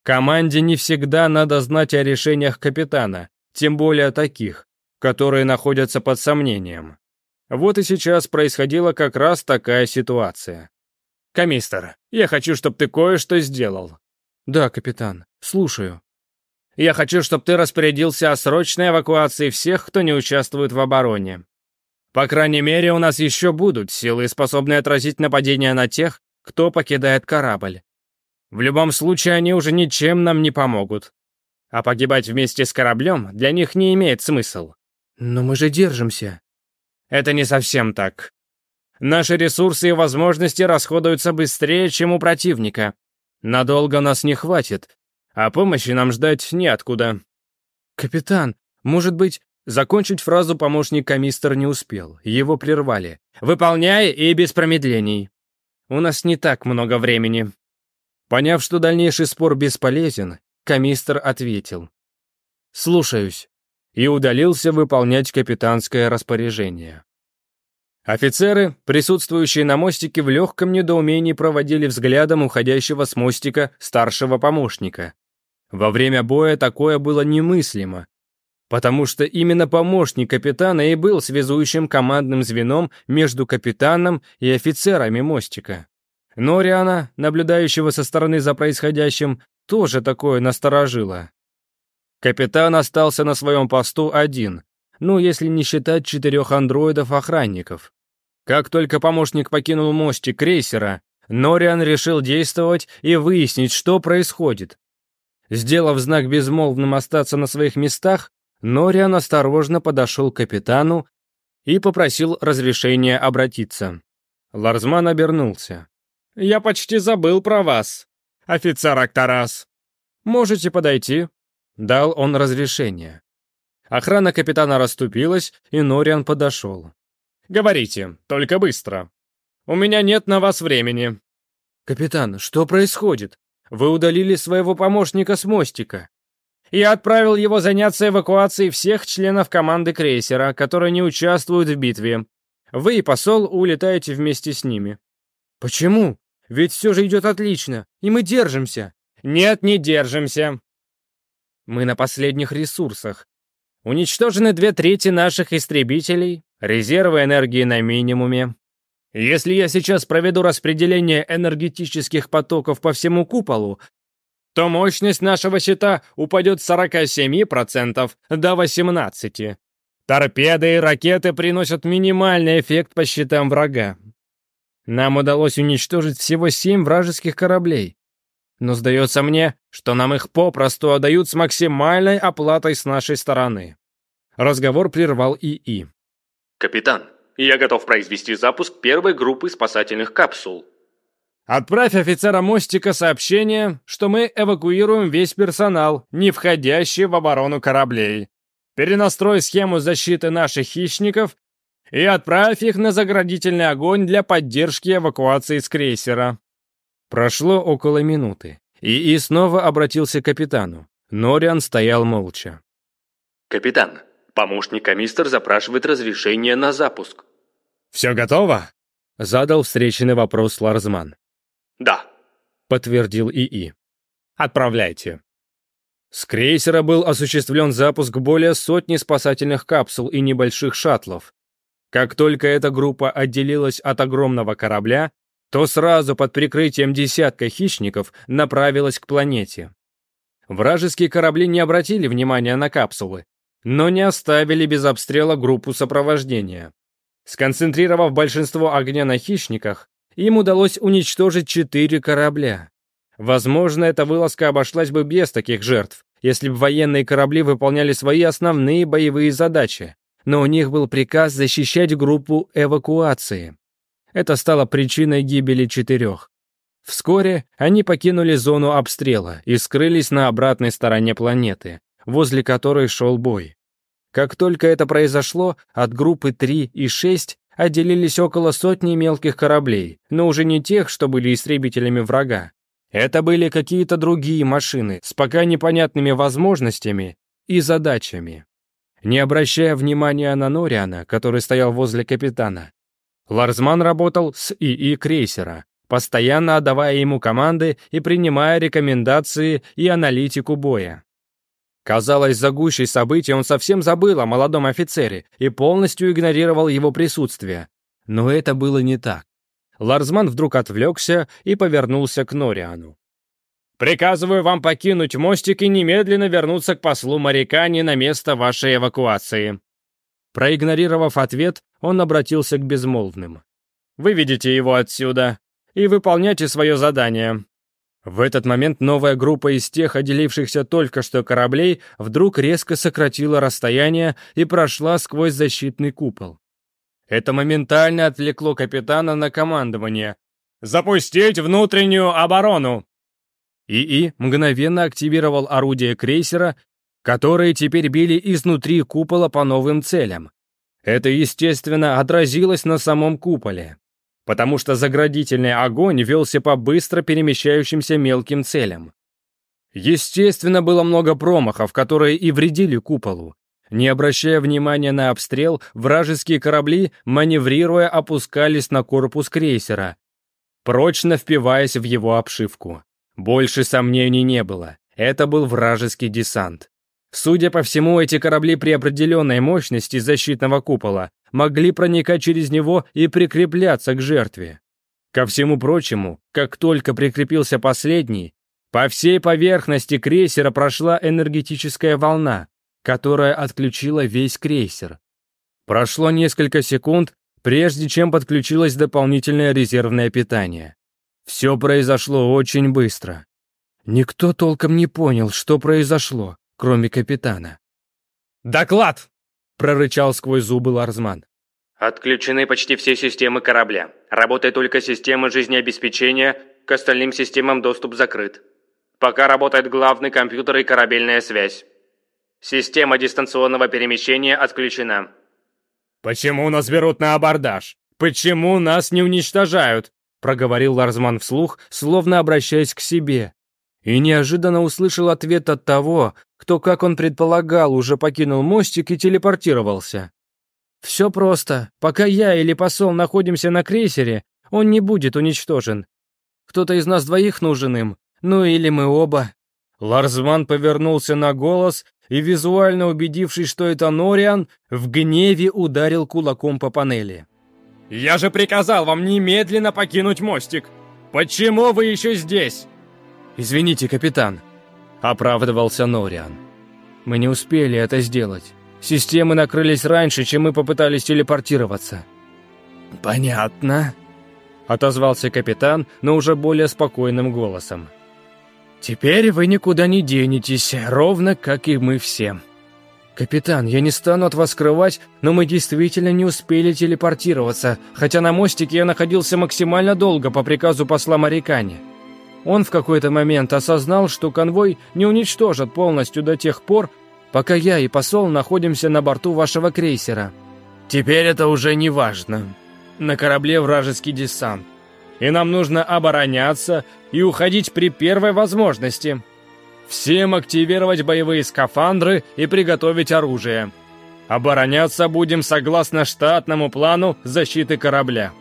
Команде не всегда надо знать о решениях капитана, тем более о таких, которые находятся под сомнением. Вот и сейчас происходила как раз такая ситуация. «Комиссар, я хочу, чтобы ты кое-что сделал». «Да, капитан, слушаю». «Я хочу, чтобы ты распорядился о срочной эвакуации всех, кто не участвует в обороне. По крайней мере, у нас еще будут силы, способные отразить нападение на тех, кто покидает корабль. В любом случае, они уже ничем нам не помогут. А погибать вместе с кораблем для них не имеет смысл». «Но мы же держимся», это не совсем так. Наши ресурсы и возможности расходуются быстрее, чем у противника. Надолго нас не хватит, а помощи нам ждать неоткуда. Капитан, может быть... Закончить фразу помощник комиссар не успел. Его прервали. «Выполняй и без промедлений. У нас не так много времени». Поняв, что дальнейший спор бесполезен, комиссар ответил. «Слушаюсь» и удалился выполнять капитанское распоряжение. Офицеры, присутствующие на мостике, в легком недоумении проводили взглядом уходящего с мостика старшего помощника. Во время боя такое было немыслимо, потому что именно помощник капитана и был связующим командным звеном между капитаном и офицерами мостика. Но Риана, наблюдающего со стороны за происходящим, тоже такое насторожило. Капитан остался на своем посту один, ну, если не считать четырех андроидов-охранников. Как только помощник покинул мостик крейсера, Нориан решил действовать и выяснить, что происходит. Сделав знак безмолвным остаться на своих местах, Нориан осторожно подошел к капитану и попросил разрешения обратиться. Ларзман обернулся. «Я почти забыл про вас, офицер Актарас. Можете подойти?» Дал он разрешение. Охрана капитана расступилась, и Нориан подошел. «Говорите, только быстро. У меня нет на вас времени». «Капитан, что происходит? Вы удалили своего помощника с мостика». «Я отправил его заняться эвакуацией всех членов команды крейсера, которые не участвуют в битве. Вы и посол улетаете вместе с ними». «Почему? Ведь все же идет отлично, и мы держимся». «Нет, не держимся. Мы на последних ресурсах. Уничтожены две трети наших истребителей, резервы энергии на минимуме. Если я сейчас проведу распределение энергетических потоков по всему куполу, то мощность нашего щита упадет с 47% до 18%. Торпеды и ракеты приносят минимальный эффект по щитам врага. Нам удалось уничтожить всего 7 вражеских кораблей но сдается мне, что нам их попросту отдают с максимальной оплатой с нашей стороны». Разговор прервал ИИ. «Капитан, я готов произвести запуск первой группы спасательных капсул». «Отправь офицера мостика сообщение, что мы эвакуируем весь персонал, не входящий в оборону кораблей. Перенастрой схему защиты наших хищников и отправь их на заградительный огонь для поддержки эвакуации с крейсера». Прошло около минуты. и ИИ снова обратился к капитану. Нориан стоял молча. «Капитан, помощник Амистер запрашивает разрешение на запуск». «Все готово?» — задал встречный вопрос Ларзман. «Да», — подтвердил ИИ. «Отправляйте». С крейсера был осуществлен запуск более сотни спасательных капсул и небольших шаттлов. Как только эта группа отделилась от огромного корабля, то сразу под прикрытием десятка хищников направилась к планете. Вражеские корабли не обратили внимания на капсулы, но не оставили без обстрела группу сопровождения. Сконцентрировав большинство огня на хищниках, им удалось уничтожить четыре корабля. Возможно, эта вылазка обошлась бы без таких жертв, если бы военные корабли выполняли свои основные боевые задачи, но у них был приказ защищать группу эвакуации. Это стало причиной гибели четырех. Вскоре они покинули зону обстрела и скрылись на обратной стороне планеты, возле которой шел бой. Как только это произошло, от группы 3 и 6 отделились около сотни мелких кораблей, но уже не тех, что были истребителями врага. Это были какие-то другие машины с пока непонятными возможностями и задачами. Не обращая внимания на Нориана, который стоял возле капитана, Ларзман работал с ИИ крейсера, постоянно отдавая ему команды и принимая рекомендации и аналитику боя. Казалось, за гущей событий он совсем забыл о молодом офицере и полностью игнорировал его присутствие. Но это было не так. Ларзман вдруг отвлекся и повернулся к Нориану. «Приказываю вам покинуть мостик и немедленно вернуться к послу морякани на место вашей эвакуации», Проигнорировав ответ, он обратился к безмолвным. «Выведите его отсюда и выполняйте свое задание». В этот момент новая группа из тех, отделившихся только что кораблей, вдруг резко сократила расстояние и прошла сквозь защитный купол. Это моментально отвлекло капитана на командование. «Запустить внутреннюю оборону!» ИИ мгновенно активировал орудие крейсера которые теперь били изнутри купола по новым целям. Это, естественно, отразилось на самом куполе, потому что заградительный огонь велся по быстро перемещающимся мелким целям. Естественно, было много промахов, которые и вредили куполу. Не обращая внимания на обстрел, вражеские корабли, маневрируя, опускались на корпус крейсера, прочно впиваясь в его обшивку. Больше сомнений не было. Это был вражеский десант. Судя по всему, эти корабли при определенной мощности защитного купола могли проникать через него и прикрепляться к жертве. Ко всему прочему, как только прикрепился последний, по всей поверхности крейсера прошла энергетическая волна, которая отключила весь крейсер. Прошло несколько секунд, прежде чем подключилось дополнительное резервное питание. Все произошло очень быстро. Никто толком не понял, что произошло кроме капитана. «Доклад!» — прорычал сквозь зубы Ларзман. «Отключены почти все системы корабля. Работает только система жизнеобеспечения, к остальным системам доступ закрыт. Пока работает главный компьютер и корабельная связь. Система дистанционного перемещения отключена». «Почему нас берут на абордаж? Почему нас не уничтожают?» — проговорил Ларзман вслух, словно обращаясь к себе и неожиданно услышал ответ от того, кто, как он предполагал, уже покинул мостик и телепортировался. «Все просто. Пока я или посол находимся на крейсере, он не будет уничтожен. Кто-то из нас двоих нужен им, ну или мы оба». Ларзман повернулся на голос и, визуально убедившись, что это Нориан, в гневе ударил кулаком по панели. «Я же приказал вам немедленно покинуть мостик! Почему вы еще здесь?» «Извините, капитан», — оправдывался Нориан. «Мы не успели это сделать. Системы накрылись раньше, чем мы попытались телепортироваться». «Понятно», — отозвался капитан, но уже более спокойным голосом. «Теперь вы никуда не денетесь, ровно как и мы все». «Капитан, я не стану от вас скрывать, но мы действительно не успели телепортироваться, хотя на мостике я находился максимально долго по приказу посла Марикани». Он в какой-то момент осознал, что конвой не уничтожат полностью до тех пор, пока я и посол находимся на борту вашего крейсера. Теперь это уже не важно. На корабле вражеский десант. И нам нужно обороняться и уходить при первой возможности. Всем активировать боевые скафандры и приготовить оружие. Обороняться будем согласно штатному плану защиты корабля.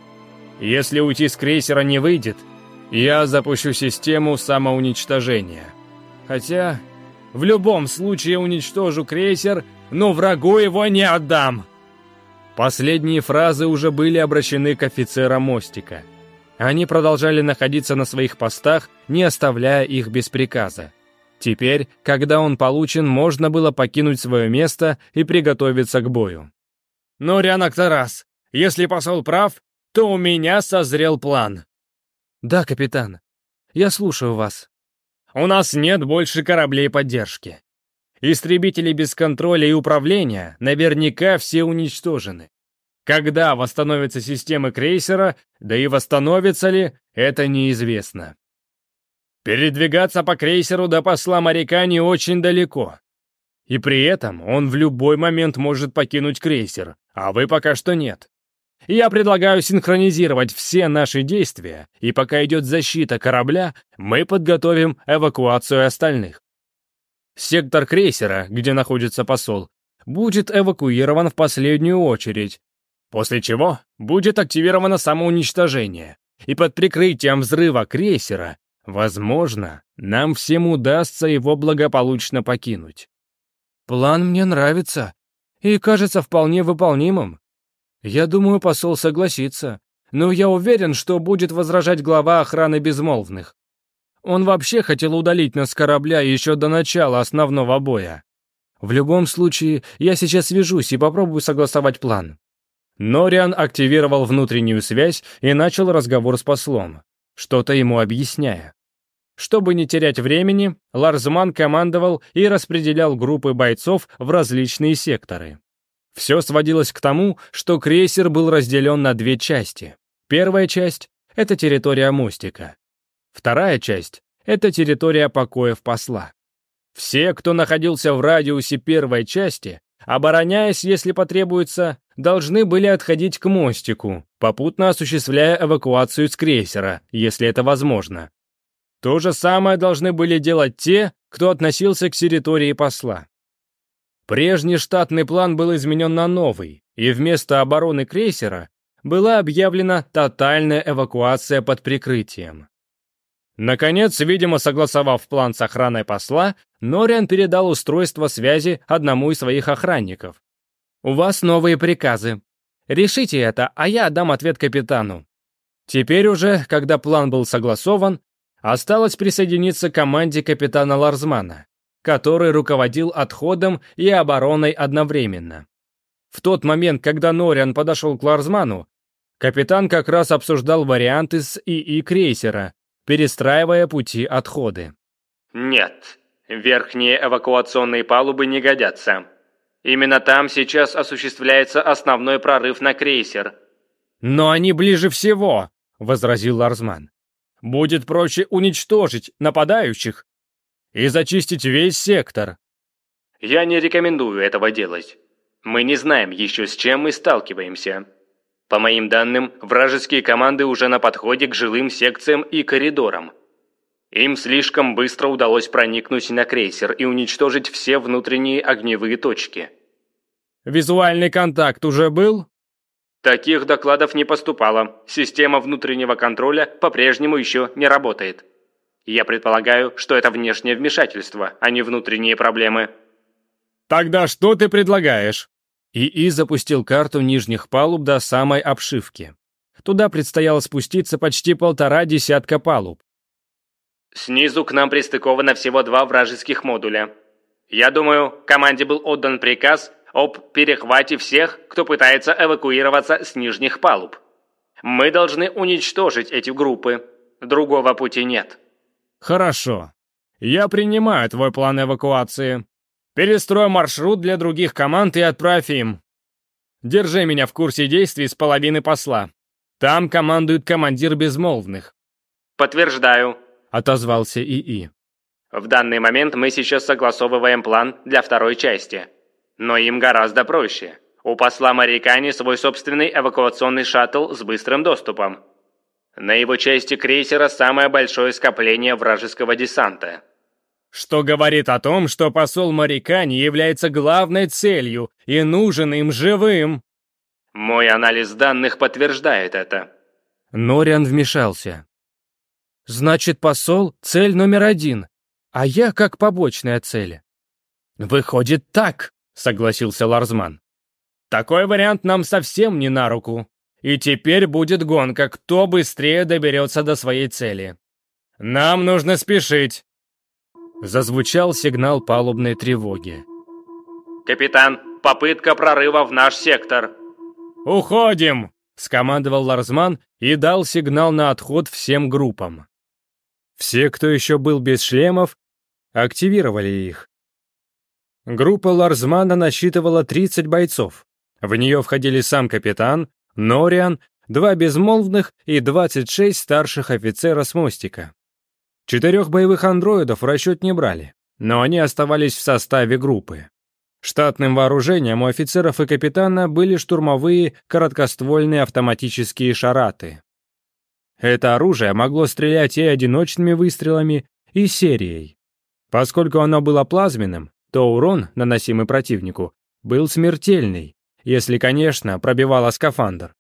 Если уйти с крейсера не выйдет – я запущу систему самоуничтожения. Хотя, в любом случае уничтожу крейсер, но врагу его не отдам. Последние фразы уже были обращены к офицерам мостика. Они продолжали находиться на своих постах, не оставляя их без приказа. Теперь, когда он получен, можно было покинуть свое место и приготовиться к бою. «Ну, Рианак Тарас, если посол прав, то у меня созрел план», «Да, капитан. Я слушаю вас». «У нас нет больше кораблей поддержки. Истребители без контроля и управления наверняка все уничтожены. Когда восстановятся системы крейсера, да и восстановится ли, это неизвестно. Передвигаться по крейсеру до посла моряка не очень далеко. И при этом он в любой момент может покинуть крейсер, а вы пока что нет. Я предлагаю синхронизировать все наши действия, и пока идет защита корабля, мы подготовим эвакуацию остальных. Сектор крейсера, где находится посол, будет эвакуирован в последнюю очередь, после чего будет активировано самоуничтожение, и под прикрытием взрыва крейсера, возможно, нам всем удастся его благополучно покинуть. План мне нравится и кажется вполне выполнимым, я думаю, посол согласится. Но я уверен, что будет возражать глава охраны безмолвных. Он вообще хотел удалить нас с корабля еще до начала основного боя. В любом случае, я сейчас свяжусь и попробую согласовать план». Нориан активировал внутреннюю связь и начал разговор с послом, что-то ему объясняя. Чтобы не терять времени, Ларзман командовал и распределял группы бойцов в различные секторы. Все сводилось к тому, что крейсер был разделен на две части. Первая часть — это территория мостика. Вторая часть — это территория покоев посла. Все, кто находился в радиусе первой части, обороняясь, если потребуется, должны были отходить к мостику, попутно осуществляя эвакуацию с крейсера, если это возможно. То же самое должны были делать те, кто относился к территории посла. Прежний штатный план был изменен на новый, и вместо обороны крейсера была объявлена тотальная эвакуация под прикрытием. Наконец, видимо, согласовав план с охраной посла, Нориан передал устройство связи одному из своих охранников. «У вас новые приказы. Решите это, а я дам ответ капитану». Теперь уже, когда план был согласован, осталось присоединиться к команде капитана Ларзмана который руководил отходом и обороной одновременно. В тот момент, когда Нориан подошел к Ларзману, капитан как раз обсуждал варианты с ИИ крейсера, перестраивая пути отходы. «Нет, верхние эвакуационные палубы не годятся. Именно там сейчас осуществляется основной прорыв на крейсер». «Но они ближе всего», — возразил Ларзман. «Будет проще уничтожить нападающих, и зачистить весь сектор. Я не рекомендую этого делать. Мы не знаем еще, с чем мы сталкиваемся. По моим данным, вражеские команды уже на подходе к жилым секциям и коридорам. Им слишком быстро удалось проникнуть на крейсер и уничтожить все внутренние огневые точки. Визуальный контакт уже был? Таких докладов не поступало. Система внутреннего контроля по-прежнему еще не работает. Я предполагаю, что это внешнее вмешательство, а не внутренние проблемы. Тогда что ты предлагаешь? ИИ запустил карту нижних палуб до самой обшивки. Туда предстояло спуститься почти полтора десятка палуб. Снизу к нам пристыковано всего два вражеских модуля. Я думаю, команде был отдан приказ об перехвате всех, кто пытается эвакуироваться с нижних палуб. Мы должны уничтожить эти группы. Другого пути нет. Хорошо. Я принимаю твой план эвакуации. Перестрой маршрут для других команд и отправь им. Держи меня в курсе действий с половины посла. Там командует командир безмолвных. Подтверждаю, отозвался ИИ. В данный момент мы сейчас согласовываем план для второй части. Но им гораздо проще. У посла Марикани свой собственный эвакуационный шаттл с быстрым доступом. На его части крейсера самое большое скопление вражеского десанта. Что говорит о том, что посол моряка не является главной целью и нужен им живым. Мой анализ данных подтверждает это. Нориан вмешался. Значит, посол — цель номер один, а я как побочная цель. Выходит так, согласился Ларзман. Такой вариант нам совсем не на руку. И теперь будет гонка, кто быстрее доберется до своей цели. Нам нужно спешить!» Зазвучал сигнал палубной тревоги. «Капитан, попытка прорыва в наш сектор!» «Уходим!» — скомандовал Ларзман и дал сигнал на отход всем группам. Все, кто еще был без шлемов, активировали их. Группа Ларзмана насчитывала 30 бойцов. В нее входили сам капитан, Нориан, два безмолвных и 26 старших офицера с мостика. Четырех боевых андроидов в расчет не брали, но они оставались в составе группы. Штатным вооружением у офицеров и капитана были штурмовые короткоствольные автоматические шараты. Это оружие могло стрелять и одиночными выстрелами, и серией. Поскольку оно было плазменным, то урон, наносимый противнику, был смертельный, если, конечно, пробивала скафандр.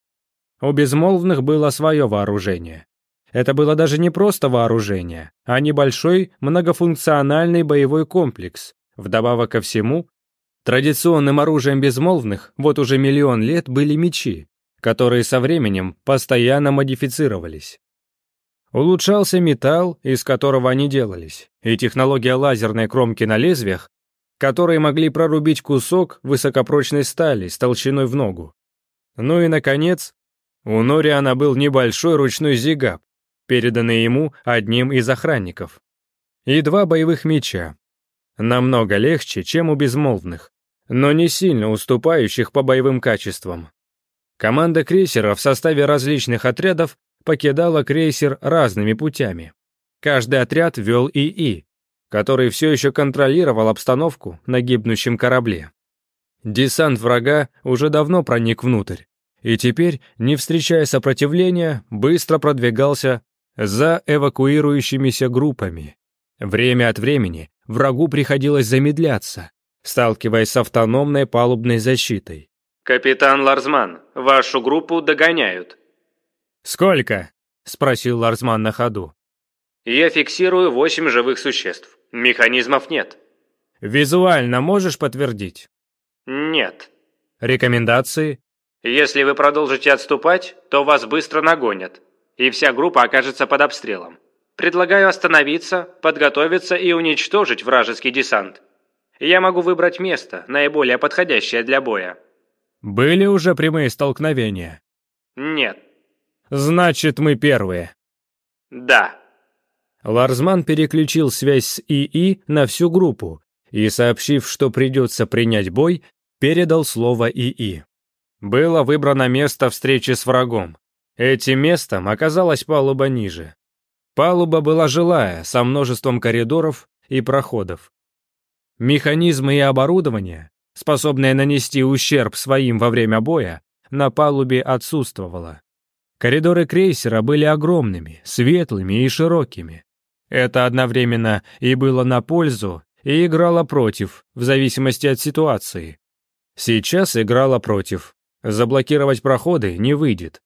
У безмолвных было свое вооружение. Это было даже не просто вооружение, а небольшой многофункциональный боевой комплекс. Вдобавок ко всему, традиционным оружием безмолвных вот уже миллион лет были мечи, которые со временем постоянно модифицировались. Улучшался металл, из которого они делались, и технология лазерной кромки на лезвиях которые могли прорубить кусок высокопрочной стали с толщиной в ногу. Ну и, наконец, у Нориана был небольшой ручной зигап, переданный ему одним из охранников. И два боевых меча. Намного легче, чем у безмолвных, но не сильно уступающих по боевым качествам. Команда крейсера в составе различных отрядов покидала крейсер разными путями. Каждый отряд вел ИИ, который все еще контролировал обстановку на гибнущем корабле. Десант врага уже давно проник внутрь, и теперь, не встречая сопротивления, быстро продвигался за эвакуирующимися группами. Время от времени врагу приходилось замедляться, сталкиваясь с автономной палубной защитой. «Капитан Ларзман, вашу группу догоняют». «Сколько?» — спросил Ларзман на ходу. «Я фиксирую восемь живых существ. Механизмов нет. Визуально можешь подтвердить? Нет. Рекомендации? Если вы продолжите отступать, то вас быстро нагонят, и вся группа окажется под обстрелом. Предлагаю остановиться, подготовиться и уничтожить вражеский десант. Я могу выбрать место, наиболее подходящее для боя. Были уже прямые столкновения? Нет. Значит, мы первые. Да. Ларзман переключил связь с ИИ на всю группу и, сообщив, что придется принять бой, передал слово ИИ. Было выбрано место встречи с врагом. Этим местом оказалась палуба ниже. Палуба была жилая, со множеством коридоров и проходов. Механизмы и оборудование, способные нанести ущерб своим во время боя, на палубе отсутствовало. Коридоры крейсера были огромными, светлыми и широкими. Это одновременно и было на пользу, и играло против, в зависимости от ситуации. Сейчас играло против. Заблокировать проходы не выйдет.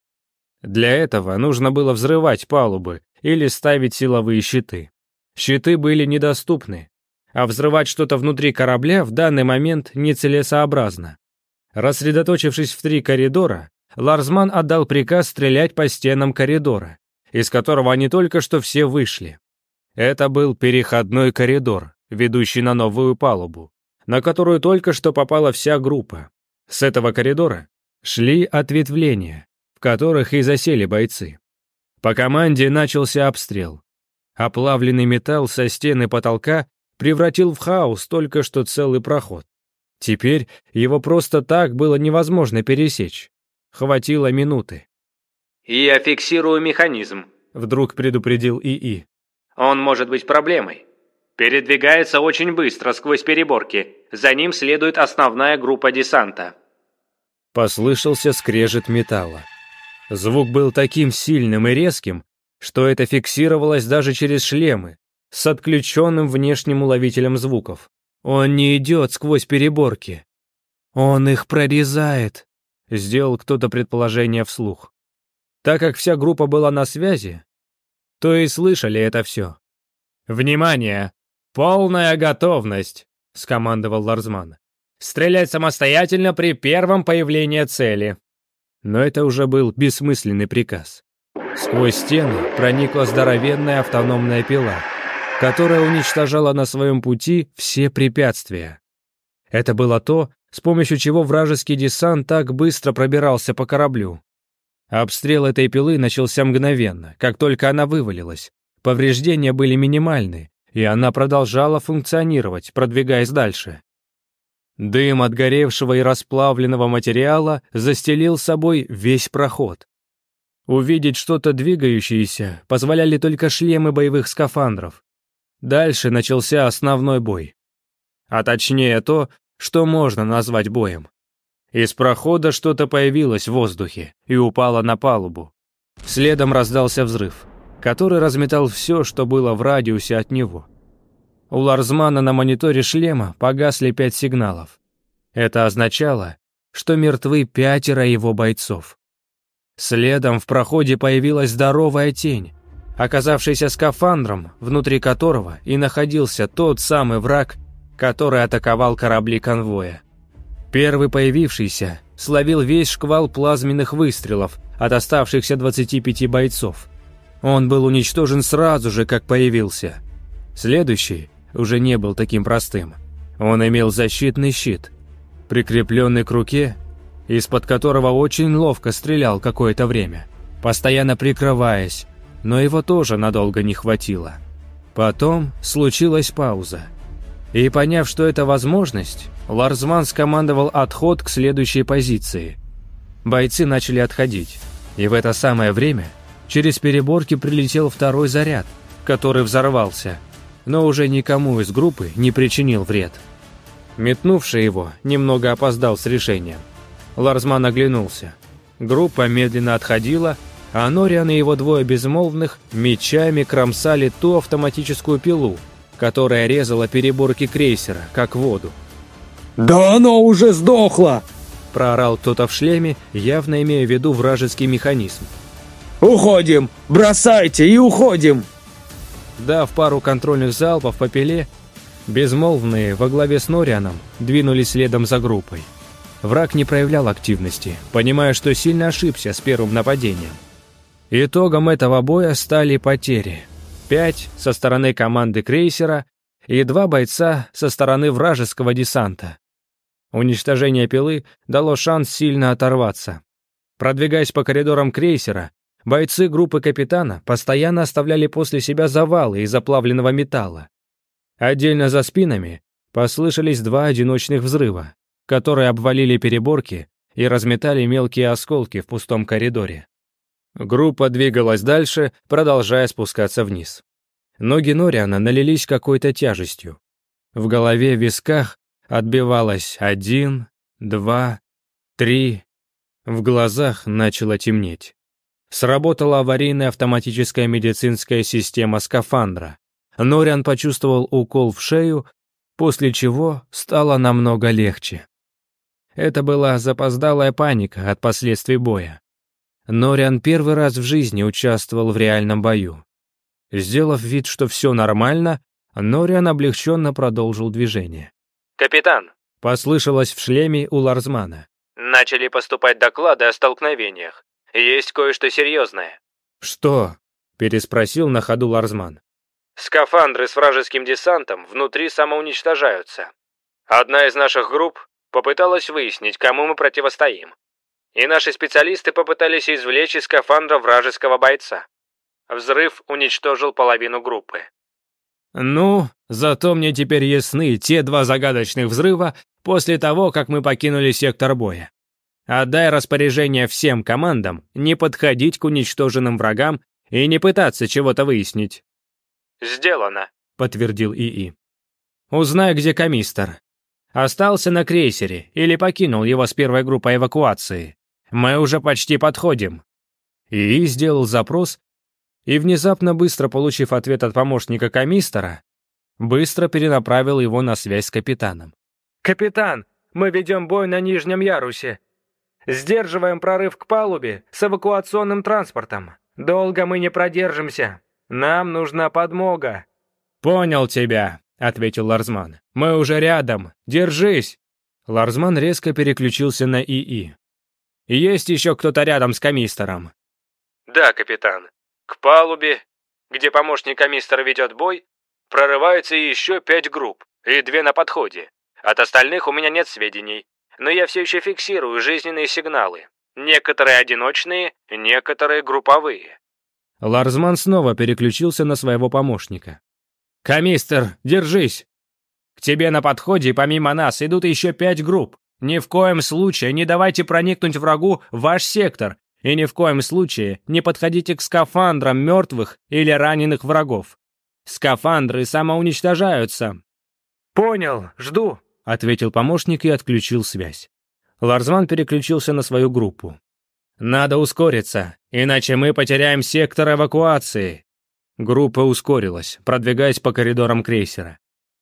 Для этого нужно было взрывать палубы или ставить силовые щиты. Щиты были недоступны, а взрывать что-то внутри корабля в данный момент нецелесообразно. Рассредоточившись в три коридора, Ларзман отдал приказ стрелять по стенам коридора, из которого они только что все вышли. Это был переходной коридор, ведущий на новую палубу, на которую только что попала вся группа. С этого коридора шли ответвления, в которых и засели бойцы. По команде начался обстрел. Оплавленный металл со стены потолка превратил в хаос только что целый проход. Теперь его просто так было невозможно пересечь. Хватило минуты. «Я фиксирую механизм», — вдруг предупредил ИИ. Он может быть проблемой. Передвигается очень быстро сквозь переборки. За ним следует основная группа десанта. Послышался скрежет металла. Звук был таким сильным и резким, что это фиксировалось даже через шлемы, с отключенным внешним уловителем звуков. Он не идет сквозь переборки. Он их прорезает, сделал кто-то предположение вслух. Так как вся группа была на связи, то и слышали это все. «Внимание! Полная готовность!» — скомандовал Ларзман. «Стрелять самостоятельно при первом появлении цели!» Но это уже был бессмысленный приказ. Сквозь стены проникла здоровенная автономная пила, которая уничтожала на своем пути все препятствия. Это было то, с помощью чего вражеский десант так быстро пробирался по кораблю. А обстрел этой пилы начался мгновенно, как только она вывалилась. Повреждения были минимальны, и она продолжала функционировать, продвигаясь дальше. Дым от горевшего и расплавленного материала застелил собой весь проход. Увидеть что-то двигающееся позволяли только шлемы боевых скафандров. Дальше начался основной бой. А точнее то, что можно назвать боем. Из прохода что-то появилось в воздухе и упало на палубу. Следом раздался взрыв, который разметал все, что было в радиусе от него. У Ларзмана на мониторе шлема погасли пять сигналов. Это означало, что мертвы пятеро его бойцов. Следом в проходе появилась здоровая тень, оказавшаяся скафандром, внутри которого и находился тот самый враг, который атаковал корабли конвоя. Первый появившийся словил весь шквал плазменных выстрелов от оставшихся 25 бойцов. Он был уничтожен сразу же, как появился. Следующий уже не был таким простым. Он имел защитный щит, прикрепленный к руке, из-под которого очень ловко стрелял какое-то время, постоянно прикрываясь, но его тоже надолго не хватило. Потом случилась пауза. И поняв, что это возможность, Ларзман скомандовал отход к следующей позиции. Бойцы начали отходить. И в это самое время через переборки прилетел второй заряд, который взорвался, но уже никому из группы не причинил вред. Метнувший его немного опоздал с решением. Ларзман оглянулся. Группа медленно отходила, а Нориан и его двое безмолвных мечами кромсали ту автоматическую пилу, которая резала переборки крейсера, как воду. «Да оно уже сдохло!» – проорал кто-то в шлеме, явно имея в виду вражеский механизм. «Уходим! Бросайте и уходим!» Дав пару контрольных залпов по пиле, безмолвные во главе с Норианом двинулись следом за группой. Враг не проявлял активности, понимая, что сильно ошибся с первым нападением. Итогом этого боя стали потери. Пять со стороны команды крейсера и два бойца со стороны вражеского десанта. Уничтожение пилы дало шанс сильно оторваться. Продвигаясь по коридорам крейсера, бойцы группы капитана постоянно оставляли после себя завалы из оплавленного металла. Отдельно за спинами послышались два одиночных взрыва, которые обвалили переборки и разметали мелкие осколки в пустом коридоре. Группа двигалась дальше, продолжая спускаться вниз. Ноги Нориана налились какой-то тяжестью. В голове, в висках отбивалось один, два, три. В глазах начало темнеть. Сработала аварийная автоматическая медицинская система скафандра. Нориан почувствовал укол в шею, после чего стало намного легче. Это была запоздалая паника от последствий боя. Нориан первый раз в жизни участвовал в реальном бою. Сделав вид, что все нормально, Нориан облегченно продолжил движение. «Капитан!» — послышалось в шлеме у Ларзмана. «Начали поступать доклады о столкновениях. Есть кое-что серьезное». «Что?» — переспросил на ходу Ларзман. «Скафандры с вражеским десантом внутри самоуничтожаются. Одна из наших групп попыталась выяснить, кому мы противостоим. И наши специалисты попытались извлечь из скафандра вражеского бойца. Взрыв уничтожил половину группы. Ну, зато мне теперь ясны те два загадочных взрыва после того, как мы покинули сектор боя. Отдай распоряжение всем командам не подходить к уничтоженным врагам и не пытаться чего-то выяснить. «Сделано», — подтвердил ИИ. «Узнай, где комистер. Остался на крейсере или покинул его с первой группой эвакуации. Мы уже почти подходим». ИИ сделал запрос и, внезапно быстро получив ответ от помощника комиссара, быстро перенаправил его на связь с капитаном. «Капитан, мы ведем бой на нижнем ярусе. Сдерживаем прорыв к палубе с эвакуационным транспортом. Долго мы не продержимся. Нам нужна подмога». «Понял тебя», — ответил Ларзман. «Мы уже рядом. Держись!» Ларзман резко переключился на ИИ. «Есть еще кто-то рядом с комиссаром?» «Да, капитан. К палубе, где помощник комистра ведет бой, прорываются еще пять групп, и две на подходе. От остальных у меня нет сведений, но я все еще фиксирую жизненные сигналы. Некоторые одиночные, некоторые групповые. Ларзман снова переключился на своего помощника. «Комистер, держись! К тебе на подходе, помимо нас, идут еще пять групп. Ни в коем случае не давайте проникнуть врагу в ваш сектор и ни в коем случае не подходите к скафандрам мертвых или раненых врагов. Скафандры самоуничтожаются». «Понял, жду», — ответил помощник и отключил связь. Ларзман переключился на свою группу. «Надо ускориться, иначе мы потеряем сектор эвакуации». Группа ускорилась, продвигаясь по коридорам крейсера.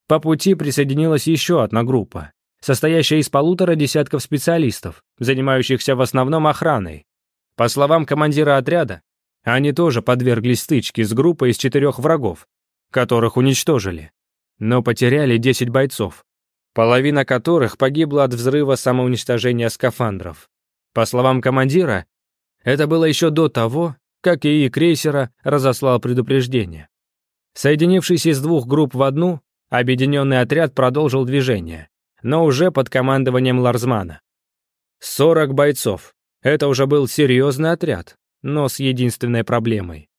По пути присоединилась еще одна группа, состоящая из полутора десятков специалистов, занимающихся в основном охраной, по словам командира отряда, они тоже подверглись стычке с группой из четырех врагов, которых уничтожили, но потеряли 10 бойцов, половина которых погибла от взрыва самоуничтожения скафандров. По словам командира, это было еще до того, как ИИ крейсера разослал предупреждение. Соединившись из двух групп в одну, объединенный отряд продолжил движение, но уже под командованием Ларзмана. 40 бойцов, это уже был серьезный отряд, но с единственной проблемой.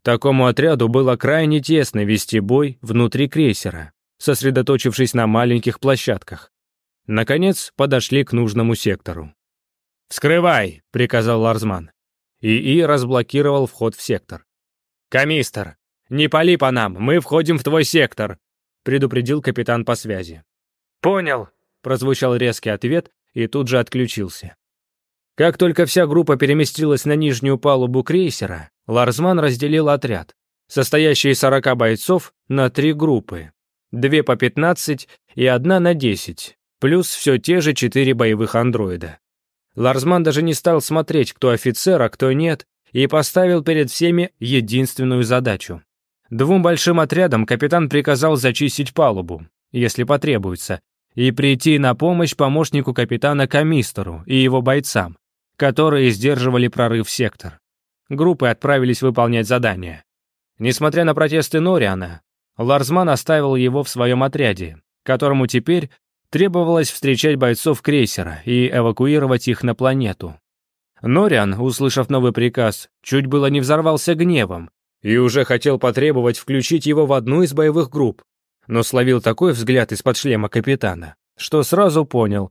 Такому отряду было крайне тесно вести бой внутри крейсера, сосредоточившись на маленьких площадках. Наконец, подошли к нужному сектору. «Вскрывай!» — приказал Ларзман. ИИ разблокировал вход в сектор. «Комистер, не пали по нам, мы входим в твой сектор!» — предупредил капитан по связи. «Понял!» — прозвучал резкий ответ и тут же отключился. Как только вся группа переместилась на нижнюю палубу крейсера, Ларзман разделил отряд, состоящий из 40 бойцов, на три группы. Две по 15 и одна на 10, плюс все те же четыре боевых андроида. Ларзман даже не стал смотреть, кто офицер, а кто нет, и поставил перед всеми единственную задачу. Двум большим отрядам капитан приказал зачистить палубу, если потребуется, и прийти на помощь помощнику капитана Камистеру и его бойцам, которые сдерживали прорыв сектор. Группы отправились выполнять задания. Несмотря на протесты Нориана, Ларзман оставил его в своем отряде, которому теперь требовалось встречать бойцов крейсера и эвакуировать их на планету. Нориан, услышав новый приказ, чуть было не взорвался гневом и уже хотел потребовать включить его в одну из боевых групп, но словил такой взгляд из-под шлема капитана, что сразу понял,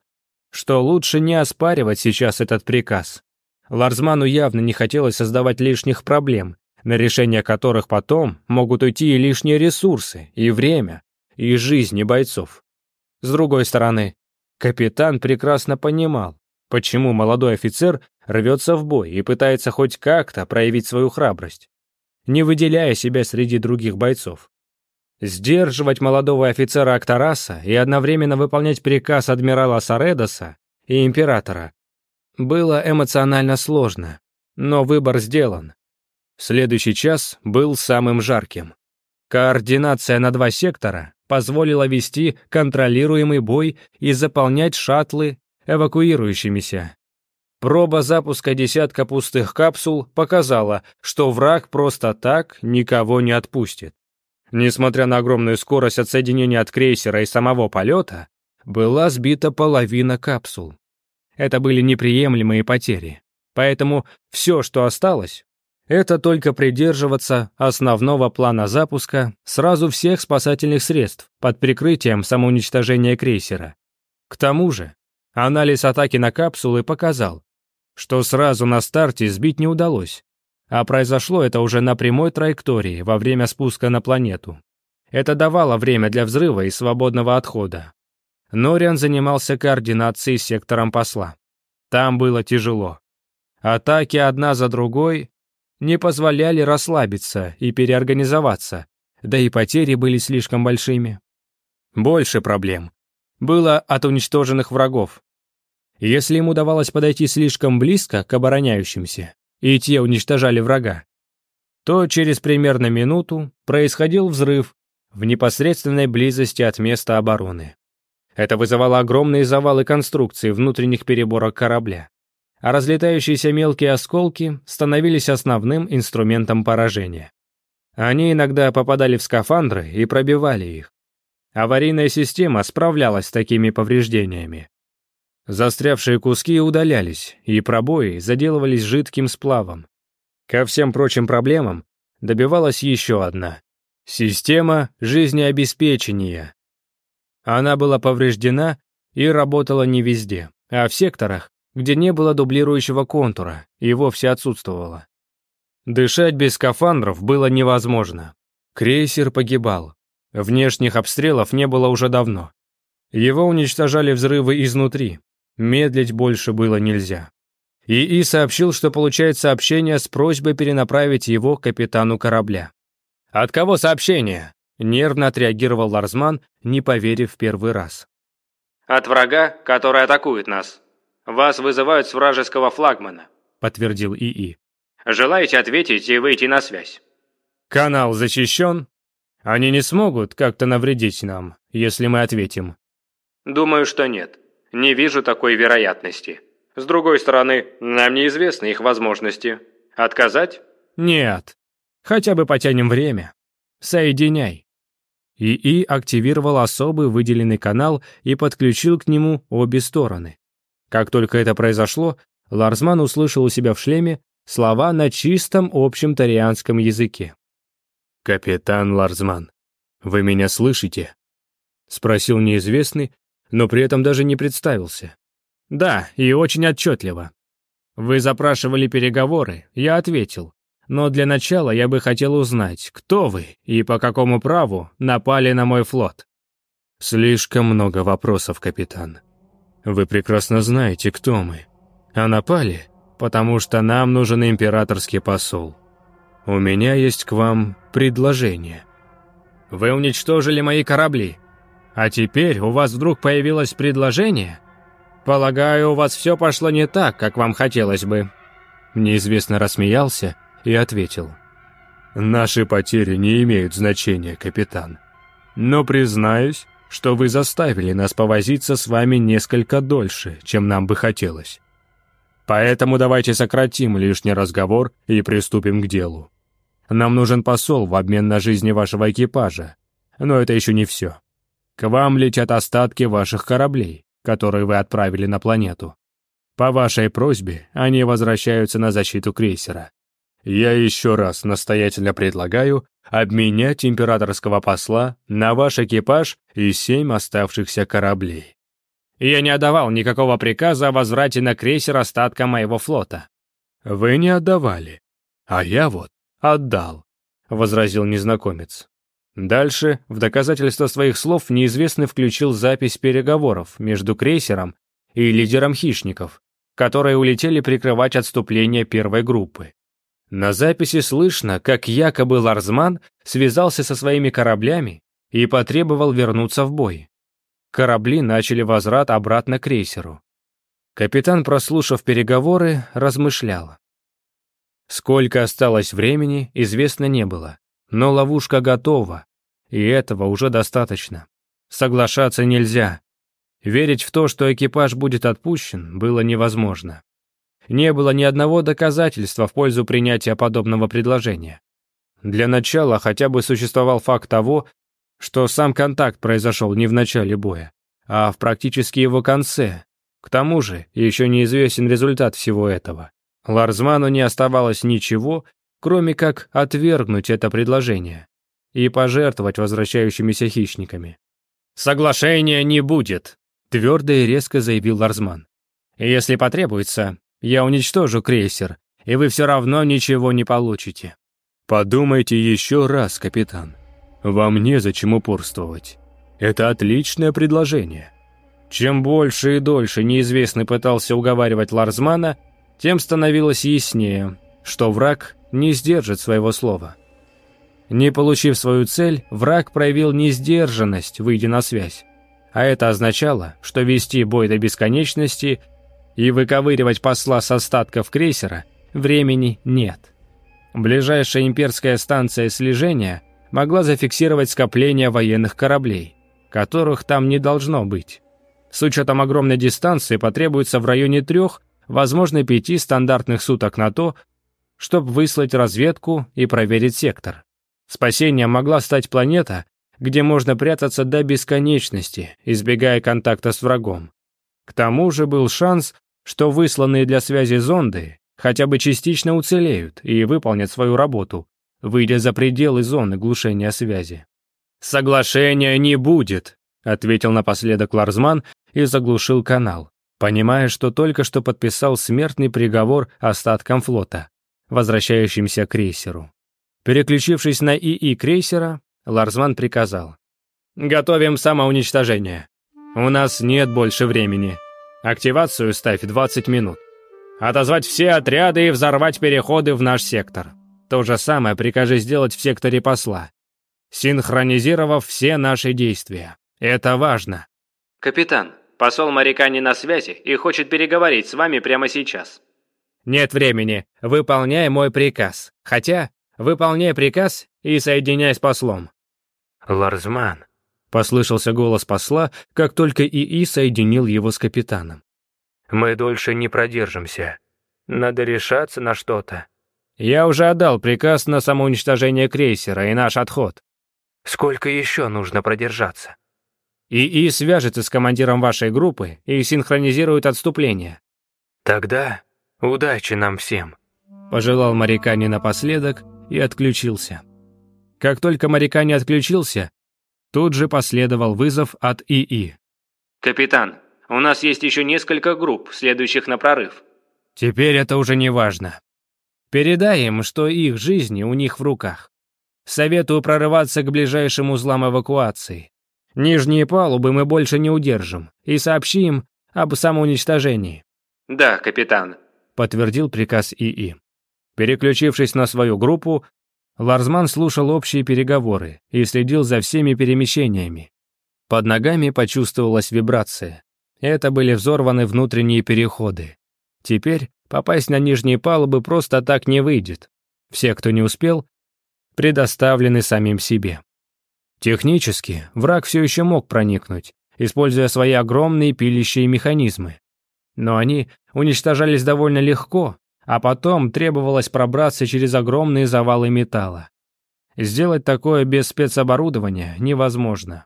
что лучше не оспаривать сейчас этот приказ. Ларзману явно не хотелось создавать лишних проблем, на решение которых потом могут уйти и лишние ресурсы, и время, и жизни бойцов. С другой стороны, капитан прекрасно понимал, почему молодой офицер рвется в бой и пытается хоть как-то проявить свою храбрость, не выделяя себя среди других бойцов. Сдерживать молодого офицера Актараса и одновременно выполнять приказ адмирала Саредоса и императора было эмоционально сложно, но выбор сделан. Следующий час был самым жарким. Координация на два сектора позволила вести контролируемый бой и заполнять шаттлы эвакуирующимися. Проба запуска десятка пустых капсул показала, что враг просто так никого не отпустит. Несмотря на огромную скорость отсоединения от крейсера и самого полета, была сбита половина капсул. Это были неприемлемые потери. Поэтому все, что осталось, это только придерживаться основного плана запуска сразу всех спасательных средств под прикрытием самоуничтожения крейсера. К тому же, анализ атаки на капсулы показал, что сразу на старте сбить не удалось. А произошло это уже на прямой траектории во время спуска на планету. Это давало время для взрыва и свободного отхода. Нориан занимался координацией с сектором посла. Там было тяжело. Атаки одна за другой не позволяли расслабиться и переорганизоваться, да и потери были слишком большими. Больше проблем было от уничтоженных врагов. Если им удавалось подойти слишком близко к обороняющимся, и те уничтожали врага, то через примерно минуту происходил взрыв в непосредственной близости от места обороны. Это вызывало огромные завалы конструкции внутренних переборок корабля, а разлетающиеся мелкие осколки становились основным инструментом поражения. Они иногда попадали в скафандры и пробивали их. Аварийная система справлялась с такими повреждениями. Застрявшие куски удалялись, и пробои заделывались жидким сплавом. Ко всем прочим проблемам добивалась еще одна — система жизнеобеспечения. Она была повреждена и работала не везде, а в секторах, где не было дублирующего контура, и вовсе отсутствовало. Дышать без скафандров было невозможно. Крейсер погибал. Внешних обстрелов не было уже давно. Его уничтожали взрывы изнутри, Медлить больше было нельзя. ИИ сообщил, что получает сообщение с просьбой перенаправить его к капитану корабля. «От кого сообщение?» — нервно отреагировал Ларзман, не поверив в первый раз. «От врага, который атакует нас. Вас вызывают с вражеского флагмана», — подтвердил ИИ. «Желаете ответить и выйти на связь?» «Канал защищен? Они не смогут как-то навредить нам, если мы ответим?» «Думаю, что нет. Не вижу такой вероятности. С другой стороны, нам неизвестны их возможности. Отказать? Нет. Хотя бы потянем время. Соединяй. ИИ активировал особый выделенный канал и подключил к нему обе стороны. Как только это произошло, Ларзман услышал у себя в шлеме слова на чистом общем тарианском языке. «Капитан Ларзман, вы меня слышите?» — спросил неизвестный, но при этом даже не представился. Да, и очень отчетливо. Вы запрашивали переговоры, я ответил. Но для начала я бы хотел узнать, кто вы и по какому праву напали на мой флот. Слишком много вопросов, капитан. Вы прекрасно знаете, кто мы. А напали, потому что нам нужен императорский посол. У меня есть к вам предложение. Вы уничтожили мои корабли, а теперь у вас вдруг появилось предложение? Полагаю, у вас все пошло не так, как вам хотелось бы». Неизвестно рассмеялся и ответил. «Наши потери не имеют значения, капитан. Но признаюсь, что вы заставили нас повозиться с вами несколько дольше, чем нам бы хотелось. Поэтому давайте сократим лишний разговор и приступим к делу. Нам нужен посол в обмен на жизни вашего экипажа. Но это еще не все. К вам летят остатки ваших кораблей, которые вы отправили на планету. По вашей просьбе они возвращаются на защиту крейсера. Я еще раз настоятельно предлагаю обменять императорского посла на ваш экипаж и семь оставшихся кораблей. Я не отдавал никакого приказа о возврате на крейсер остатка моего флота. Вы не отдавали. А я вот отдал, — возразил незнакомец. Дальше, в доказательство своих слов, неизвестный включил запись переговоров между крейсером и лидером хищников, которые улетели прикрывать отступление первой группы. На записи слышно, как якобы Ларзман связался со своими кораблями и потребовал вернуться в бой. Корабли начали возврат обратно к крейсеру. Капитан, прослушав переговоры, размышлял. Сколько осталось времени, известно не было. Но ловушка готова, и этого уже достаточно. Соглашаться нельзя. Верить в то, что экипаж будет отпущен, было невозможно. Не было ни одного доказательства в пользу принятия подобного предложения. Для начала хотя бы существовал факт того, что сам контакт произошел не в начале боя, а в практически его конце. К тому же еще неизвестен результат всего этого. Ларзману не оставалось ничего, кроме как отвергнуть это предложение и пожертвовать возвращающимися хищниками. «Соглашения не будет», — твердо и резко заявил Ларзман. «Если потребуется, я уничтожу крейсер, и вы все равно ничего не получите». «Подумайте еще раз, капитан. Вам незачем упорствовать. Это отличное предложение». Чем больше и дольше неизвестный пытался уговаривать Ларзмана, тем становилось яснее, что враг не сдержит своего слова. Не получив свою цель, враг проявил несдержанность, выйдя на связь. А это означало, что вести бой до бесконечности и выковыривать посла с остатков крейсера времени нет. Ближайшая имперская станция слежения могла зафиксировать скопление военных кораблей, которых там не должно быть. С учетом огромной дистанции потребуется в районе трех, возможно, пяти стандартных суток на то, чтобы выслать разведку и проверить сектор. Спасением могла стать планета, где можно прятаться до бесконечности, избегая контакта с врагом. К тому же был шанс, что высланные для связи зонды хотя бы частично уцелеют и выполнят свою работу, выйдя за пределы зоны глушения связи. «Соглашения не будет», — ответил напоследок Ларзман и заглушил канал, понимая, что только что подписал смертный приговор остаткам флота возвращающимся крейсеру. Переключившись на ИИ крейсера, Ларзман приказал. «Готовим самоуничтожение. У нас нет больше времени. Активацию ставь 20 минут. Отозвать все отряды и взорвать переходы в наш сектор. То же самое прикажи сделать в секторе посла, синхронизировав все наши действия. Это важно». «Капитан, посол моряка не на связи и хочет переговорить с вами прямо сейчас». Нет времени. Выполняй мой приказ. Хотя, выполняй приказ и соединяй с послом». «Ларзман», — послышался голос посла, как только ИИ соединил его с капитаном. «Мы дольше не продержимся. Надо решаться на что-то». «Я уже отдал приказ на самоуничтожение крейсера и наш отход». «Сколько еще нужно продержаться?» ИИ свяжется с командиром вашей группы и синхронизирует отступление. Тогда Удачи нам всем!» Пожелал Марикане напоследок и отключился. Как только Марикане отключился, тут же последовал вызов от ИИ. «Капитан, у нас есть еще несколько групп, следующих на прорыв». «Теперь это уже не важно. Передай им, что их жизни у них в руках. Советую прорываться к ближайшим узлам эвакуации. Нижние палубы мы больше не удержим. И сообщим об самоуничтожении». «Да, капитан подтвердил приказ ИИ. Переключившись на свою группу, Ларзман слушал общие переговоры и следил за всеми перемещениями. Под ногами почувствовалась вибрация. Это были взорваны внутренние переходы. Теперь попасть на нижние палубы просто так не выйдет. Все, кто не успел, предоставлены самим себе. Технически враг все еще мог проникнуть, используя свои огромные пилящие механизмы. Но они уничтожались довольно легко, а потом требовалось пробраться через огромные завалы металла. Сделать такое без спецоборудования невозможно.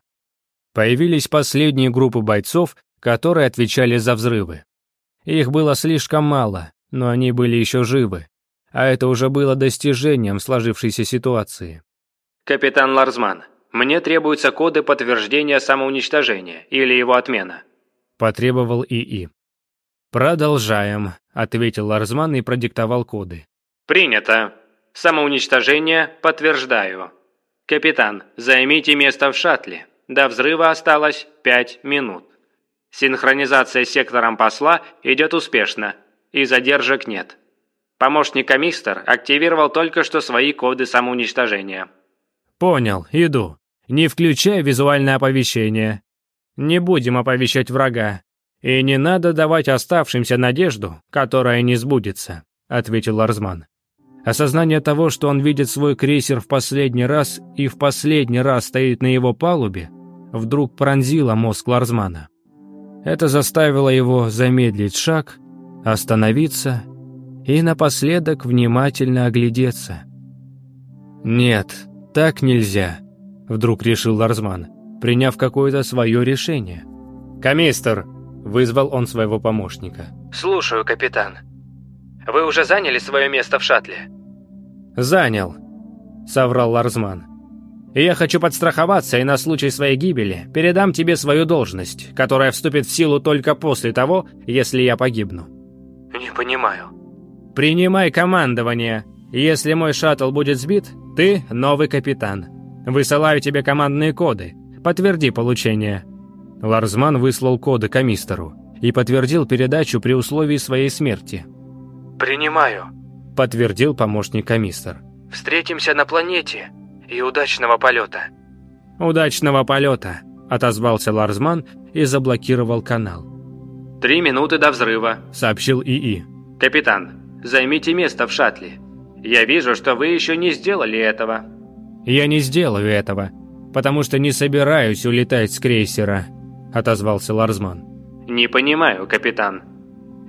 Появились последние группы бойцов, которые отвечали за взрывы. Их было слишком мало, но они были еще живы. А это уже было достижением сложившейся ситуации. «Капитан Ларзман, мне требуются коды подтверждения самоуничтожения или его отмена», – потребовал ИИ. «Продолжаем», — ответил Ларзман и продиктовал коды. «Принято. Самоуничтожение подтверждаю. Капитан, займите место в шаттле. До взрыва осталось пять минут. Синхронизация с сектором посла идет успешно, и задержек нет. Помощник Амистер активировал только что свои коды самоуничтожения». «Понял, иду. Не включай визуальное оповещение. Не будем оповещать врага. «И не надо давать оставшимся надежду, которая не сбудется», — ответил Ларзман. Осознание того, что он видит свой крейсер в последний раз и в последний раз стоит на его палубе, вдруг пронзило мозг Ларзмана. Это заставило его замедлить шаг, остановиться и напоследок внимательно оглядеться. «Нет, так нельзя», — вдруг решил Ларзман, приняв какое-то свое решение. «Комистер!» Вызвал он своего помощника. «Слушаю, капитан. Вы уже заняли свое место в шаттле?» «Занял», — соврал Ларзман. «Я хочу подстраховаться и на случай своей гибели передам тебе свою должность, которая вступит в силу только после того, если я погибну». «Не понимаю». «Принимай командование. Если мой шаттл будет сбит, ты новый капитан. Высылаю тебе командные коды. Подтверди получение». Ларзман выслал коды комиссару и подтвердил передачу при условии своей смерти. «Принимаю», – подтвердил помощник комиссар. «Встретимся на планете и удачного полета». «Удачного полета», – отозвался Ларзман и заблокировал канал. «Три минуты до взрыва», – сообщил ИИ. «Капитан, займите место в шаттле. Я вижу, что вы еще не сделали этого». «Я не сделаю этого, потому что не собираюсь улетать с крейсера», — отозвался Ларзман. «Не понимаю, капитан».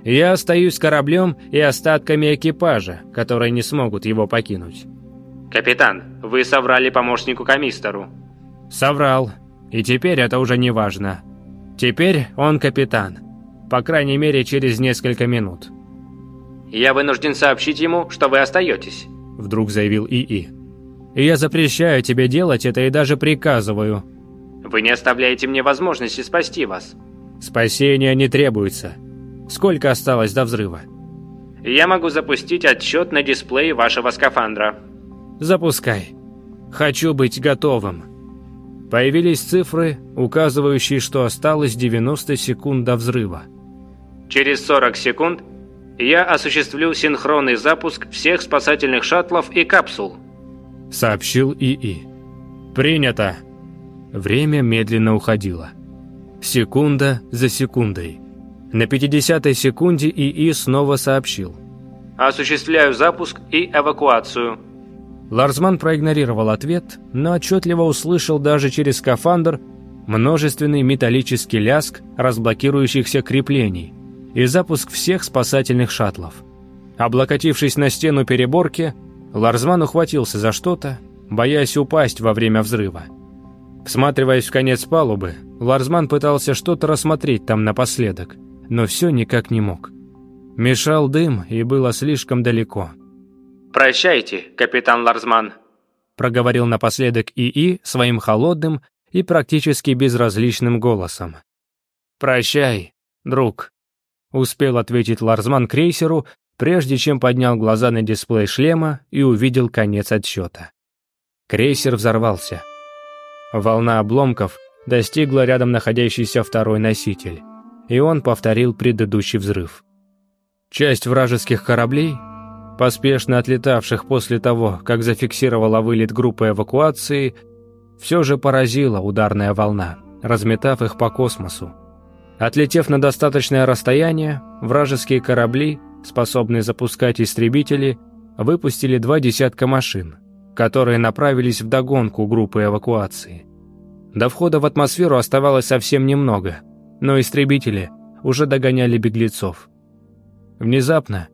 «Я остаюсь кораблем и остатками экипажа, которые не смогут его покинуть». «Капитан, вы соврали помощнику комиссару». «Соврал. И теперь это уже не важно. Теперь он капитан. По крайней мере, через несколько минут». «Я вынужден сообщить ему, что вы остаетесь», — вдруг заявил ИИ. «Я запрещаю тебе делать это и даже приказываю», вы не оставляете мне возможности спасти вас. Спасения не требуется. Сколько осталось до взрыва? Я могу запустить отчет на дисплее вашего скафандра. Запускай. Хочу быть готовым. Появились цифры, указывающие, что осталось 90 секунд до взрыва. Через 40 секунд я осуществлю синхронный запуск всех спасательных шаттлов и капсул. Сообщил ИИ. Принято. Время медленно уходило. Секунда за секундой. На 50-й секунде ИИ снова сообщил. «Осуществляю запуск и эвакуацию». Ларзман проигнорировал ответ, но отчетливо услышал даже через скафандр множественный металлический ляск разблокирующихся креплений и запуск всех спасательных шаттлов. Облокотившись на стену переборки, Ларзман ухватился за что-то, боясь упасть во время взрыва. Всматриваясь в конец палубы, Ларзман пытался что-то рассмотреть там напоследок, но все никак не мог. Мешал дым и было слишком далеко. «Прощайте, капитан Ларзман», — проговорил напоследок ИИ своим холодным и практически безразличным голосом. «Прощай, друг», — успел ответить Ларзман крейсеру, прежде чем поднял глаза на дисплей шлема и увидел конец отсчета. Крейсер взорвался — Волна обломков достигла рядом находящийся второй носитель, и он повторил предыдущий взрыв. Часть вражеских кораблей, поспешно отлетавших после того, как зафиксировала вылет группы эвакуации, все же поразила ударная волна, разметав их по космосу. Отлетев на достаточное расстояние, вражеские корабли, способные запускать истребители, выпустили два десятка машин – которые направились в вдогонку группы эвакуации. До входа в атмосферу оставалось совсем немного, но истребители уже догоняли беглецов. Внезапно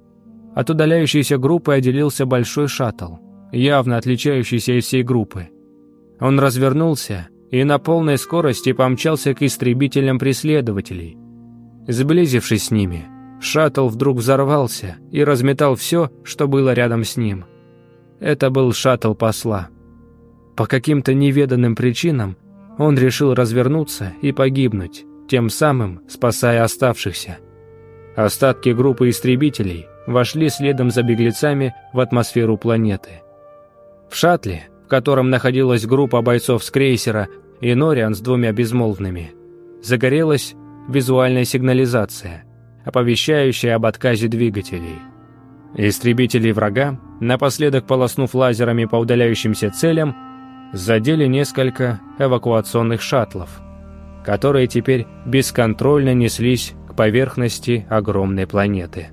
от удаляющейся группы отделился большой шаттл, явно отличающийся из всей группы. Он развернулся и на полной скорости помчался к истребителям преследователей. Сблизившись с ними, шаттл вдруг взорвался и разметал все, что было рядом с ним – это был шаттл посла. По каким-то неведанным причинам он решил развернуться и погибнуть, тем самым спасая оставшихся. Остатки группы истребителей вошли следом за беглецами в атмосферу планеты. В шаттле, в котором находилась группа бойцов с крейсера и Нориан с двумя безмолвными, загорелась визуальная сигнализация, оповещающая об отказе двигателей – Истребители врага, напоследок полоснув лазерами по удаляющимся целям, задели несколько эвакуационных шаттлов, которые теперь бесконтрольно неслись к поверхности огромной планеты.